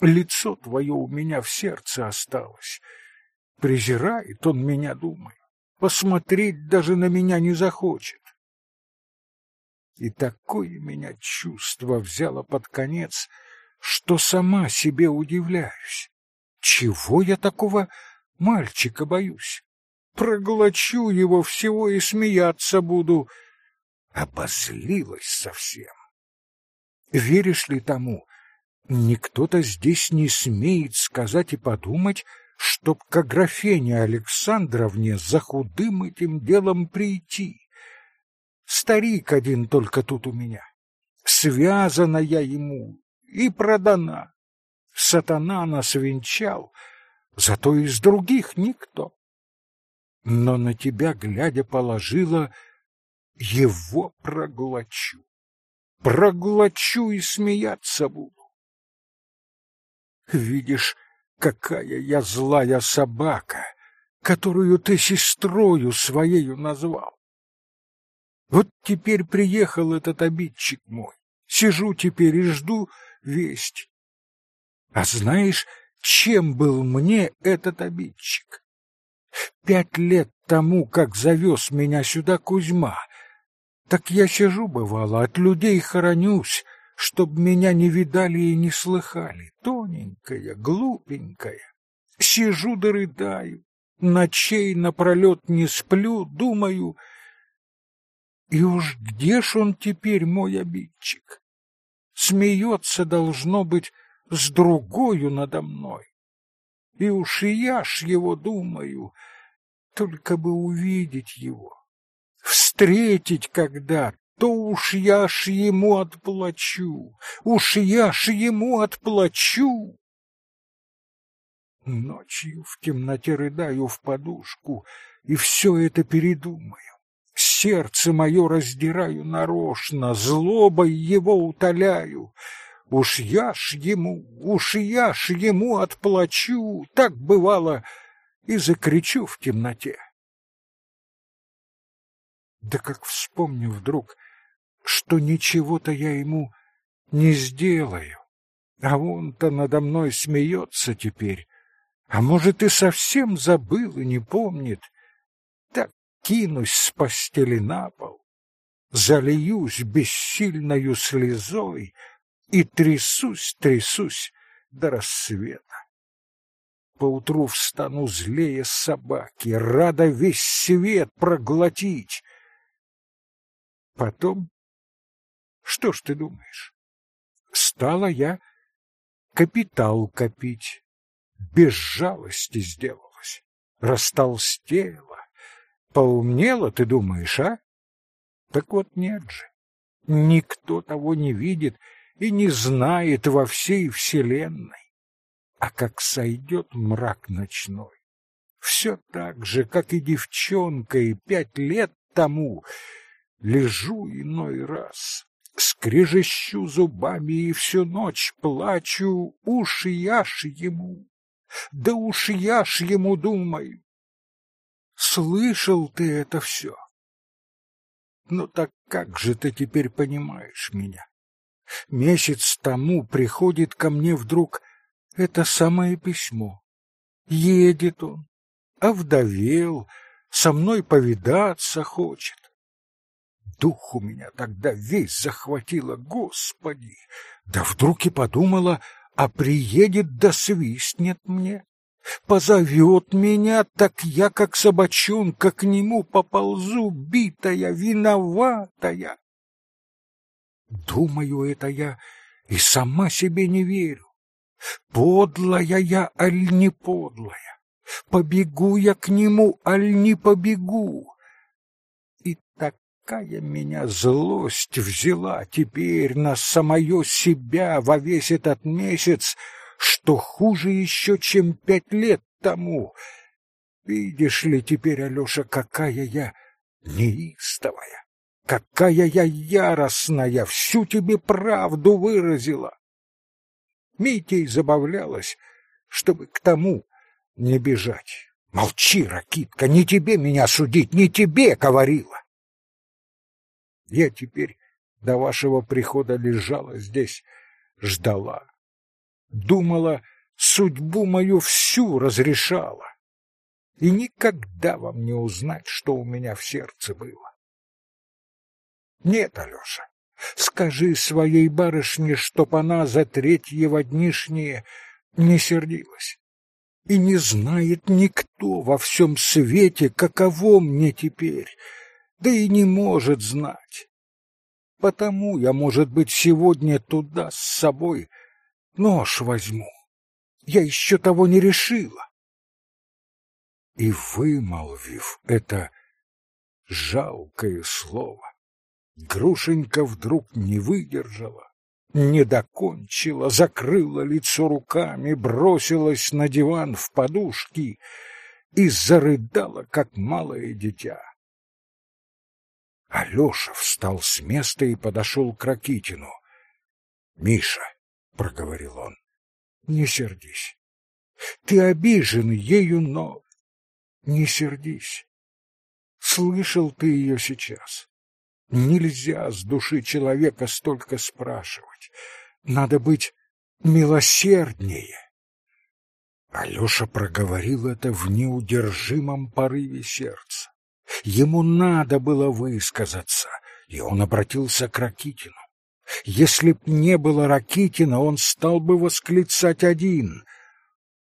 Лицо твое у меня в сердце осталось. Презирает он меня, думаю. Посмотреть даже на меня не захочет. И такое меня чувство взяло под конец, что сама себе удивляюсь. Чего я такого мальчика боюсь? Проглочу его всего и смеяться буду. Обозлилась совсем. Веришь ли тому, никто-то здесь не смеет сказать и подумать, чтоб к Аграфене Александровне за худым этим делом прийти. Старик один только тут у меня. Связана я ему и продана. Сатана нас венчал, зато из других никто. Но на тебя, глядя, положила, его проглочу. Проглочу и смеяться буду. Видишь, какая я злая собака, которую ты сестрою своею назвал. Вот теперь приехал этот обидчик мой. Сижу теперь и жду весть. А знаешь, чем был мне этот обидчик? Пять лет тому, как завез меня сюда Кузьма, так я сижу, бывало, от людей хоронюсь, чтоб меня не видали и не слыхали. Тоненькая, глупенькая. Сижу да рыдаю, ночей напролет не сплю, думаю, и уж где ж он теперь, мой обидчик? Смеется, должно быть, с другою надо мной. И уж и я ж его думаю, только бы увидеть его, встретить когда, то уж я ж ему отплачу, уж я ж ему отплачу. Ночью в темноте рыдаю в подушку и все это передумаю. Сердце мое раздираю нарочно, злобой его утоляю. Уж я ж ему, уж я ж ему отплачу, так бывало, и закричу в темноте. Да как вспомню вдруг, что ничего-то я ему не сделаю, а он-то надо мной смеется теперь, а может и совсем забыл и не помнит, кинусь с постели на пол, зальюсь бессильною слезой и трясусь, трясусь до рассвета. Поутру встану злее собаки, рада весь свет проглотить. Потом, что ж ты думаешь, стала я капитал копить, без жалости сделалась, растолстела, поумнела, ты думаешь, а? Так вот нет же, никто того не видит и не знает во всей вселенной. А как сойдет мрак ночной, все так же, как и девчонка и пять лет тому, лежу иной раз, скрежещу зубами и всю ночь плачу, уж я ж ему, да уж я ж ему думаю. Слышал ты это все? Ну так как же ты теперь понимаешь меня? Месяц тому приходит ко мне вдруг это самое письмо. Едет он, овдовел, со мной повидаться хочет. Дух у меня тогда весь захватило, Господи! Да вдруг и подумала, а приедет да свистнет мне. Позовет меня, так я, как собачонка, к нему поползу, битая, виноватая. Думаю, это я и сама себе не верю. Подлая я, аль не подлая? Побегу я к нему, аль не побегу? И такая меня злость взяла теперь на самое себя во весь этот месяц, что хуже еще, чем пять лет тому. Видишь ли теперь, Алеша, какая я неистовая, какая я яростная, всю тебе правду выразила. Митей забавлялась, чтобы к тому не бежать. Молчи, Ракитка, не тебе меня судить, не тебе, говорила. Я теперь до вашего прихода лежала здесь, ждала. Думала, судьбу мою всю разрешала. И никогда вам не узнать, что у меня в сердце было. Нет, Алёша, скажи своей барышне, чтоб она за третьего днишнее не сердилась. И не знает никто во всем свете, каково мне теперь, да и не может знать. Потому я, может быть, сегодня туда с собой нож возьму. Я еще того не решила. И, вымолвив это жалкое слово, Грушенька вдруг не выдержала, не докончила, закрыла лицо руками, бросилась на диван в подушки и зарыдала, как малое дитя. Алёша встал с места и подошел к Ракитину. — Миша, — проговорил он, — не сердись. Ты обижен ею, но не сердись. Слышал ты ее сейчас. Нельзя с души человека столько спрашивать. Надо быть милосерднее. Алёша проговорил это в неудержимом порыве сердца. Ему надо было высказаться, и он обратился к Ракитину. Если б не было Ракитина, он стал бы восклицать один.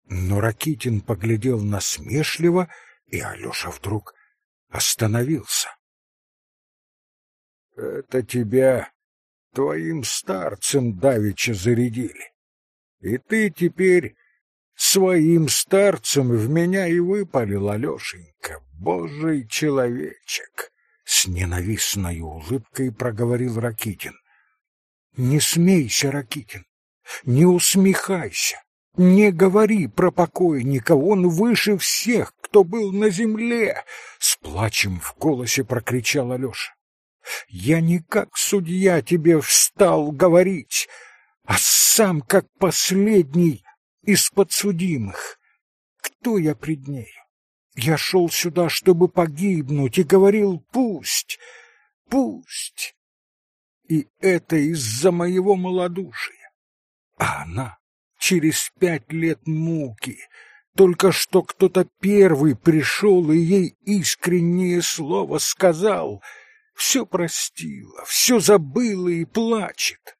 Но Ракитин поглядел насмешливо, и Алёша вдруг остановился. — Это тебя твоим старцем давеча зарядили. И ты теперь своим старцем в меня и выпалил, Алешенька, божий человечек! С ненавистной улыбкой проговорил Ракитин. Не смейся, Ракитин, не усмехайся, не говори про покойника, он выше всех, кто был на земле, с плачем в голосе прокричал Алёша. Я не как судья тебе встал говорить, а сам как последний из подсудимых. Кто я пред ней? Я шел сюда, чтобы погибнуть, и говорил «пусть, пусть». И это из-за моего малодушия. А она через пять лет муки, только что кто-то первый пришел и ей искреннее слово сказал, все простила, все забыла и плачет.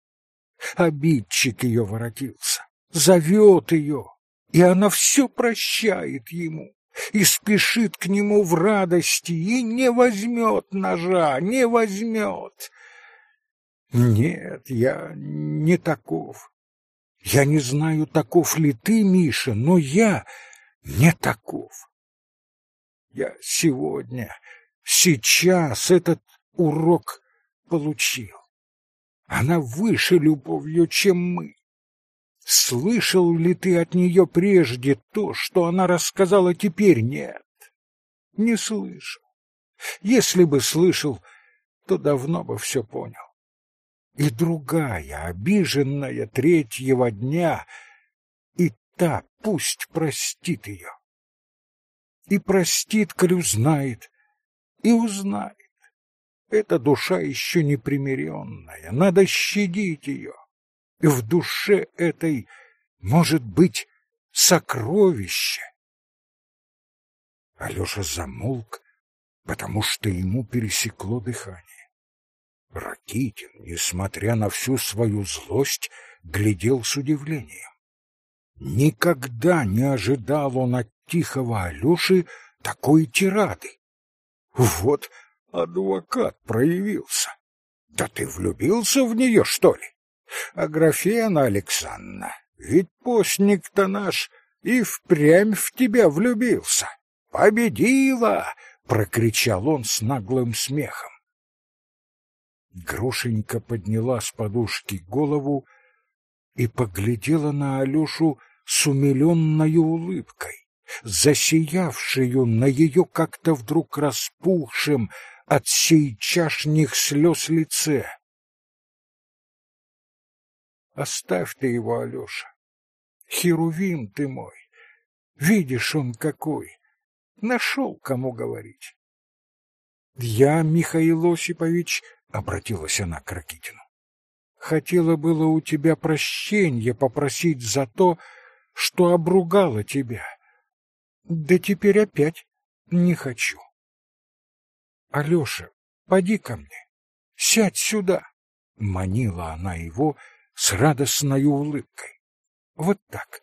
Обидчик ее воротился зовет ее, и она все прощает ему и спешит к нему в радости и не возьмет ножа, не возьмет. Нет, я не таков. Я не знаю, таков ли ты, Миша, но я не таков. Я сегодня, сейчас этот урок получил. Она выше любовью, чем мы. Слышал ли ты от нее прежде то, что она рассказала теперь? Нет, не слышал. Если бы слышал, то давно бы все понял. И другая, обиженная третьего дня, и та пусть простит ее. И простит, коль узнает, и узнает. Эта душа еще непримиренная, надо щадить ее в душе этой может быть сокровище. Алёша замолк, потому что ему пересекло дыхание. Ракитин, несмотря на всю свою злость, глядел с удивлением. Никогда не ожидал он от тихого Алёши такой тирады. Вот адвокат проявился. Да ты влюбился в нее, что ли? Аграфена Александровна, ведь постник-то наш и впрямь в тебя влюбился. Победила! прокричал он с наглым смехом. Грушенька подняла с подушки голову и поглядела на Алёшу с умиленной улыбкой, засиявшую на ее как-то вдруг распухшем от сейчашних слез лице. Оставь ты его, Алёша. Херувим ты мой. Видишь, он какой. Нашел, кому говорить. Я, Михаил Осипович, — обратилась она к Ракитину, — хотела было у тебя прощения попросить за то, что обругала тебя. Да теперь опять не хочу. Алёша, поди ко мне, сядь сюда, — манила она его с радостной улыбкой. Вот так,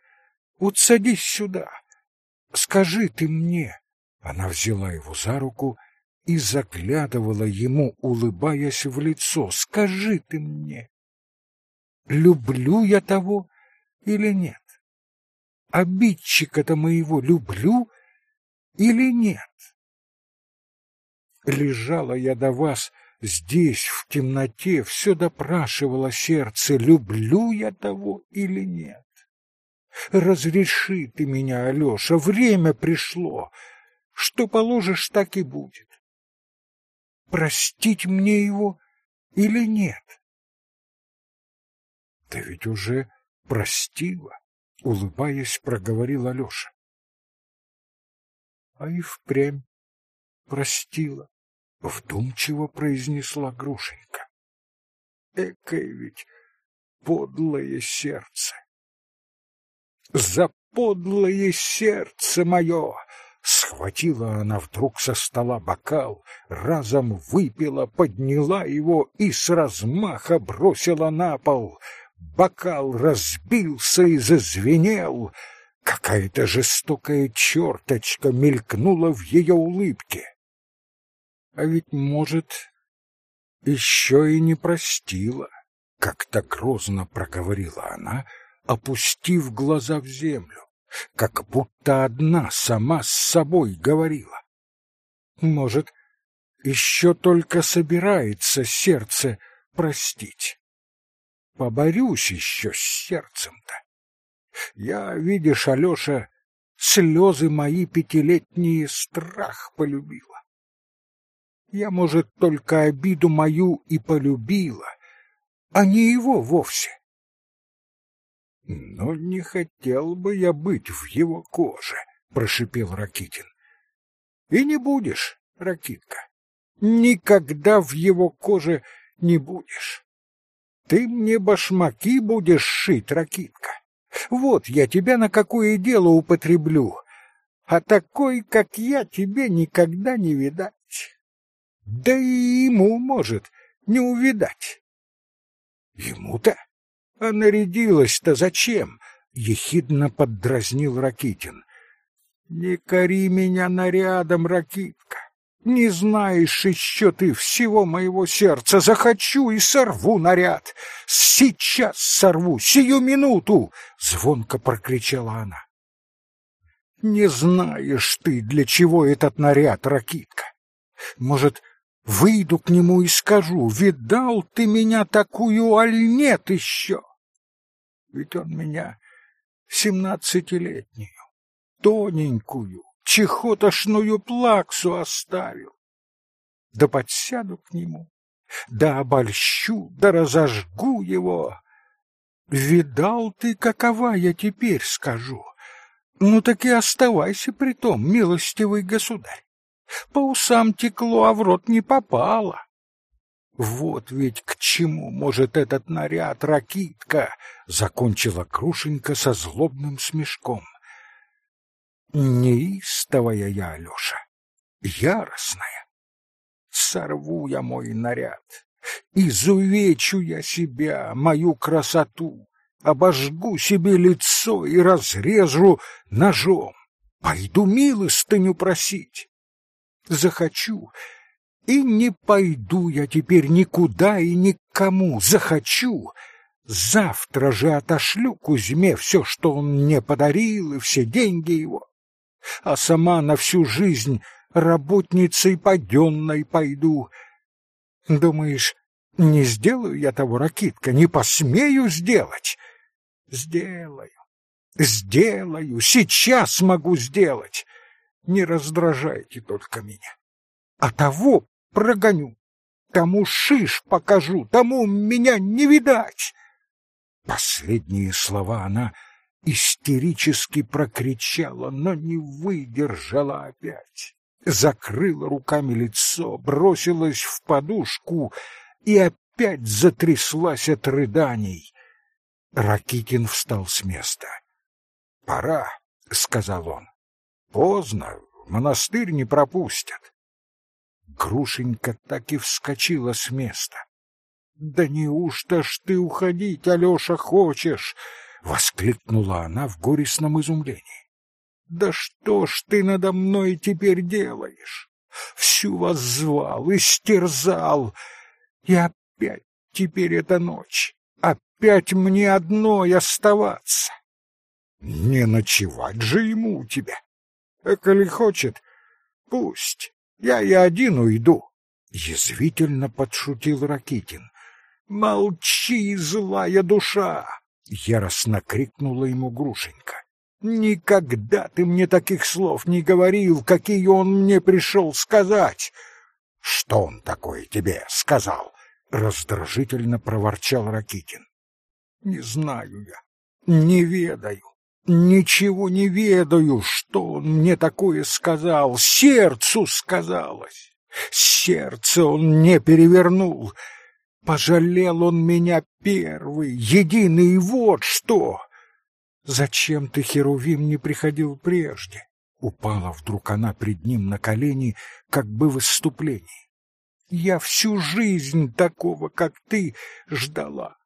вот садись сюда, скажи ты мне. Она взяла его за руку и заглядывала ему, улыбаясь в лицо. Скажи ты мне, люблю я того или нет? Обидчика-то моего люблю или нет? Лежала я до вас здесь, в темноте, все допрашивала сердце, люблю я того или нет. Разреши ты меня, Алеша, время пришло. Что положишь, так и будет простить мне его или нет? — Да ведь уже простила, — улыбаясь, проговорил Алеша. — А и впрямь простила, — вдумчиво произнесла Грушенька. — Экое ведь подлое сердце! — За подлое сердце мое! Схватила она вдруг со стола бокал, разом выпила, подняла его и с размаха бросила на пол. Бокал разбился и зазвенел. Какая-то жестокая черточка мелькнула в ее улыбке. А ведь, может, еще и не простила, как-то грозно проговорила она, опустив глаза в землю как будто одна сама с собой говорила. Может, еще только собирается сердце простить. Поборюсь еще с сердцем-то. Я, видишь, Алеша, слезы мои пятилетние страх полюбила. Я, может, только обиду мою и полюбила, а не его вовсе. Но не хотел бы я быть в его коже, прошипел Ракитин. И не будешь, Ракитка. Никогда в его коже не будешь. Ты мне башмаки будешь шить, Ракитка. Вот я тебя на какое дело употреблю. А такой, как я, тебе никогда не видать. Да и ему, может, не увидать. Ему-то а нарядилась-то зачем? Ехидно поддразнил Ракитин. Не кори меня нарядом, Ракитка. Не знаешь еще ты всего моего сердца. Захочу и сорву наряд. Сейчас сорву, сию минуту! Звонко прокричала она. Не знаешь ты, для чего этот наряд, Ракитка. Может, выйду к нему и скажу, видал ты меня такую, аль нет еще? Ведь он меня семнадцатилетнюю, тоненькую, чехотошную плаксу оставил. Да подсяду к нему, да обольщу, да разожгу его. Видал ты, какова я теперь скажу? Ну так и оставайся при том, милостивый государь. По усам текло, а в рот не попало. Вот ведь к чему может этот наряд, ракитка, закончила Крушенька со злобным смешком. Неистовая я, Алёша, яростная. Сорву я мой наряд, изувечу я себя, мою красоту, обожгу себе лицо и разрежу ножом. Пойду милостыню просить. Захочу и не пойду я теперь никуда и никому. Захочу. Завтра же отошлю Кузьме все, что он мне подарил, и все деньги его. А сама на всю жизнь работницей паденной пойду. Думаешь, не сделаю я того, Ракитка, не посмею сделать? Сделаю, сделаю, сейчас могу сделать. Не раздражайте только меня. А того прогоню. Тому шиш покажу, тому меня не видать. Последние слова она истерически прокричала, но не выдержала опять. Закрыла руками лицо, бросилась в подушку и опять затряслась от рыданий. Ракитин встал с места. «Пора», — сказал он. «Поздно, монастырь не пропустят». Грушенька так и вскочила с места. «Да неужто ж ты уходить, Алёша, хочешь?» — воскликнула она в горестном изумлении. «Да что ж ты надо мной теперь делаешь? Всю вас звал, истерзал, и опять теперь эта ночь, опять мне одной оставаться. Не ночевать же ему у тебя. А коли хочет, пусть, я и один уйду. Язвительно подшутил Ракитин. «Молчи, злая душа!» — яростно крикнула ему Грушенька. «Никогда ты мне таких слов не говорил, какие он мне пришел сказать!» «Что он такое тебе сказал?» — раздражительно проворчал Ракитин. «Не знаю я, не ведаю, ничего не ведаю, что он мне такое сказал, сердцу сказалось, сердце он не перевернул». Пожалел он меня первый, единый, вот что! Зачем ты, Херувим, не приходил прежде? Упала вдруг она пред ним на колени, как бы в выступлении. Я всю жизнь такого, как ты, ждала.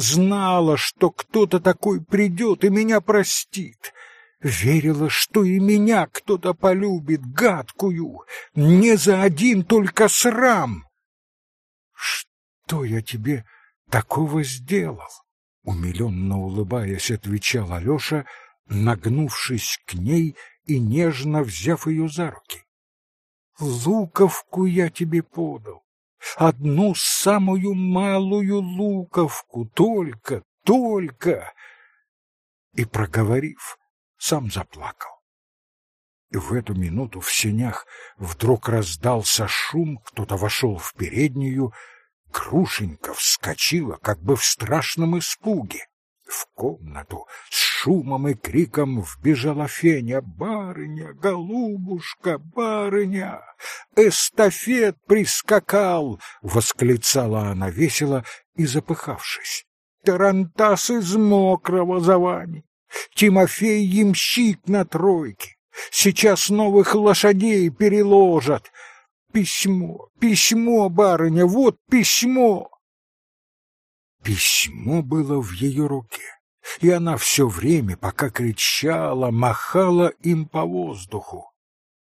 Знала, что кто-то такой придет и меня простит. Верила, что и меня кто-то полюбит, гадкую, не за один только срам. Что? я тебе такого сделал? Умиленно улыбаясь, отвечал Алеша, нагнувшись к ней и нежно взяв ее за руки. Луковку я тебе подал, одну самую малую луковку, только, только. И, проговорив, сам заплакал. И в эту минуту в сенях вдруг раздался шум, кто-то вошел в переднюю, Грушенька вскочила, как бы в страшном испуге. В комнату с шумом и криком вбежала Феня. «Барыня, голубушка, барыня! Эстафет прискакал!» — восклицала она весело и запыхавшись. «Тарантас из мокрого за вами! Тимофей ямщик на тройке! Сейчас новых лошадей переложат! Письмо, письмо, барыня, вот письмо. Письмо было в ее руке, и она все время, пока кричала, махала им по воздуху.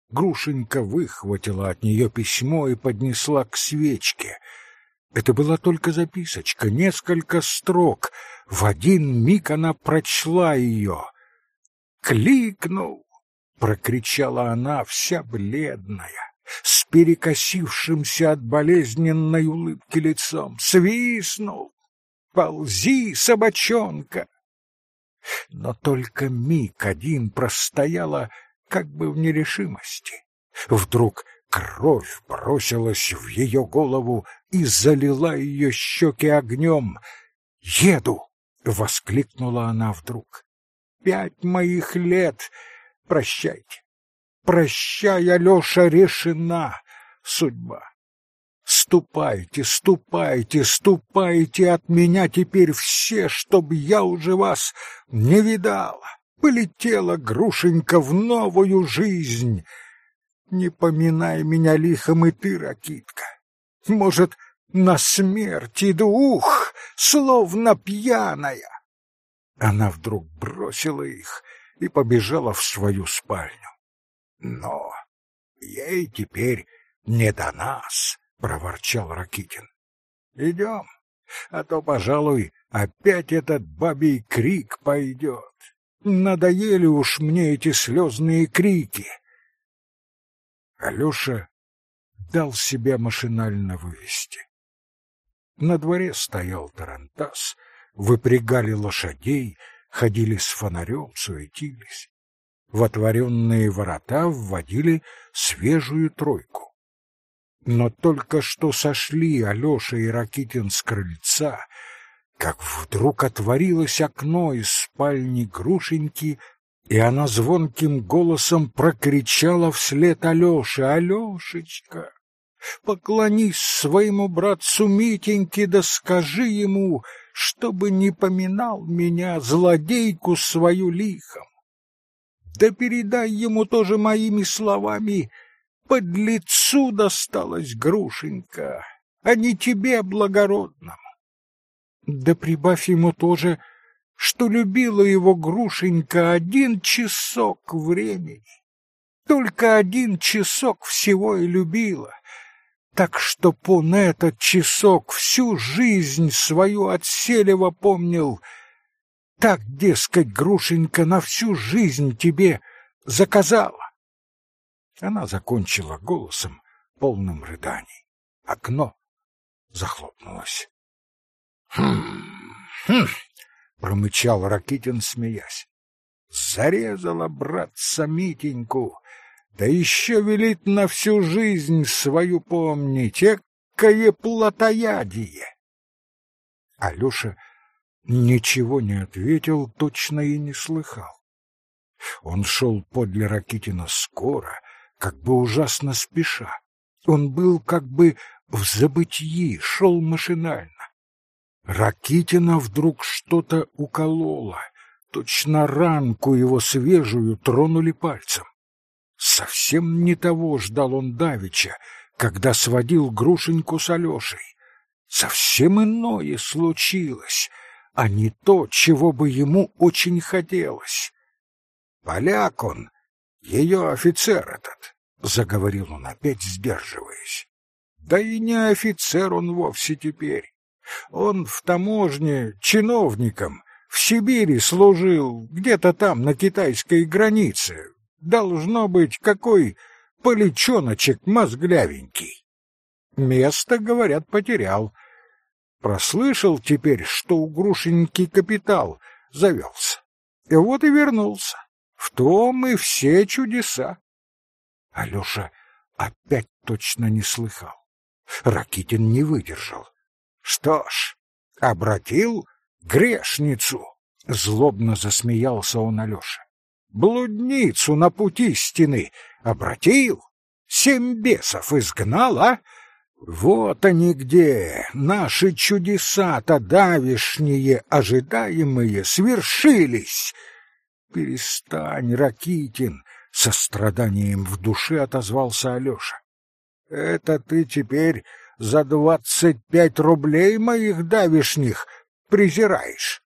Грушенька выхватила от нее письмо и поднесла к свечке. Это была только записочка, несколько строк. В один миг она прочла ее. «Кликнул!» — прокричала она, вся бледная с перекосившимся от болезненной улыбки лицом, свистнул. «Ползи, собачонка!» Но только миг один простояла как бы в нерешимости. Вдруг кровь бросилась в ее голову и залила ее щеки огнем. «Еду!» — воскликнула она вдруг. «Пять моих лет! Прощайте! Прощай, Алёша, решена судьба. Ступайте, ступайте, ступайте от меня теперь все, чтоб я уже вас не видала. Полетела грушенька в новую жизнь. Не поминай меня лихом и ты, ракитка. Может, на смерть иду, ух, словно пьяная. Она вдруг бросила их и побежала в свою спальню. Но ей теперь не до нас, проворчал Ракитин. Идем, а то, пожалуй, опять этот бабий крик пойдет. Надоели уж мне эти слезные крики. Алёша дал себя машинально вывести. На дворе стоял тарантас, выпрягали лошадей, ходили с фонарем, суетились в отворенные ворота вводили свежую тройку. Но только что сошли Алеша и Ракитин с крыльца, как вдруг отворилось окно из спальни Грушеньки, и она звонким голосом прокричала вслед Алёше «Алёшечка, поклонись своему братцу Митеньке, да скажи ему, чтобы не поминал меня, злодейку свою лихом. Да передай ему тоже моими словами, под лицу досталась Грушенька, а не тебе, благородному. Да прибавь ему тоже, что любила его Грушенька один часок времени. Только один часок всего и любила, так что он этот часок всю жизнь свою от Селева помнил. Так, дескать, Грушенька на всю жизнь тебе заказала. Она закончила голосом, полным рыданий. Окно захлопнулось. «Хм, хм!» — промычал Ракитин, смеясь. «Зарезала братца Митеньку, да еще велит на всю жизнь свою помнить, экое плотоядие!» Алеша ничего не ответил, точно и не слыхал. Он шел подле Ракитина скоро, как бы ужасно спеша. Он был как бы в забытии, шел машинально. Ракитина вдруг что-то укололо, точно ранку его свежую тронули пальцем. Совсем не того ждал он давеча, когда сводил Грушеньку с Алешей. Совсем иное случилось, а не то, чего бы ему очень хотелось. Поляк он, ее офицер этот, — заговорил он опять, сдерживаясь. Да и не офицер он вовсе теперь. Он в таможне чиновником в Сибири служил, где-то там, на китайской границе. Должно быть, какой поличоночек мозглявенький. Место, говорят, потерял. Прослышал теперь, что у Грушеньки капитал завелся. И вот и вернулся. В том и все чудеса. Алёша опять точно не слыхал. Ракитин не выдержал. Что ж, обратил грешницу, злобно засмеялся он Алёша. Блудницу на пути стены обратил, семь бесов изгнал, а? Вот они где, наши чудеса-то давишние, ожидаемые, свершились. Перестань, Ракитин, со страданием в душе отозвался Алёша. Это ты теперь за двадцать пять рублей моих давишних презираешь.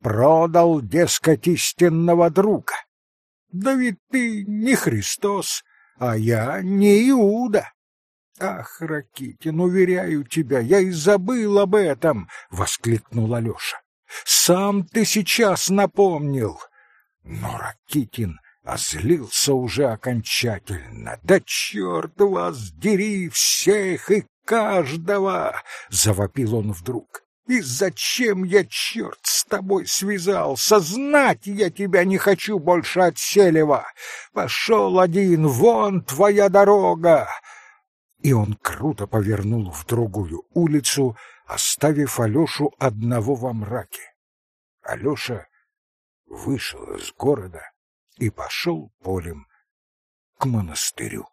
Продал, дескать, истинного друга. Да ведь ты не Христос, а я не Иуда. Ах, Ракитин, уверяю тебя, я и забыл об этом, воскликнул Алёша. Сам ты сейчас напомнил. Но Ракитин озлился уже окончательно. Да черт вас дери всех и каждого! Завопил он вдруг. И зачем я, черт, с тобой связался? Знать я тебя не хочу больше от Селева. Пошел один, вон твоя дорога. И он круто повернул в другую улицу, оставив Алешу одного во мраке. Алеша вышел из города и пошел полем к монастырю.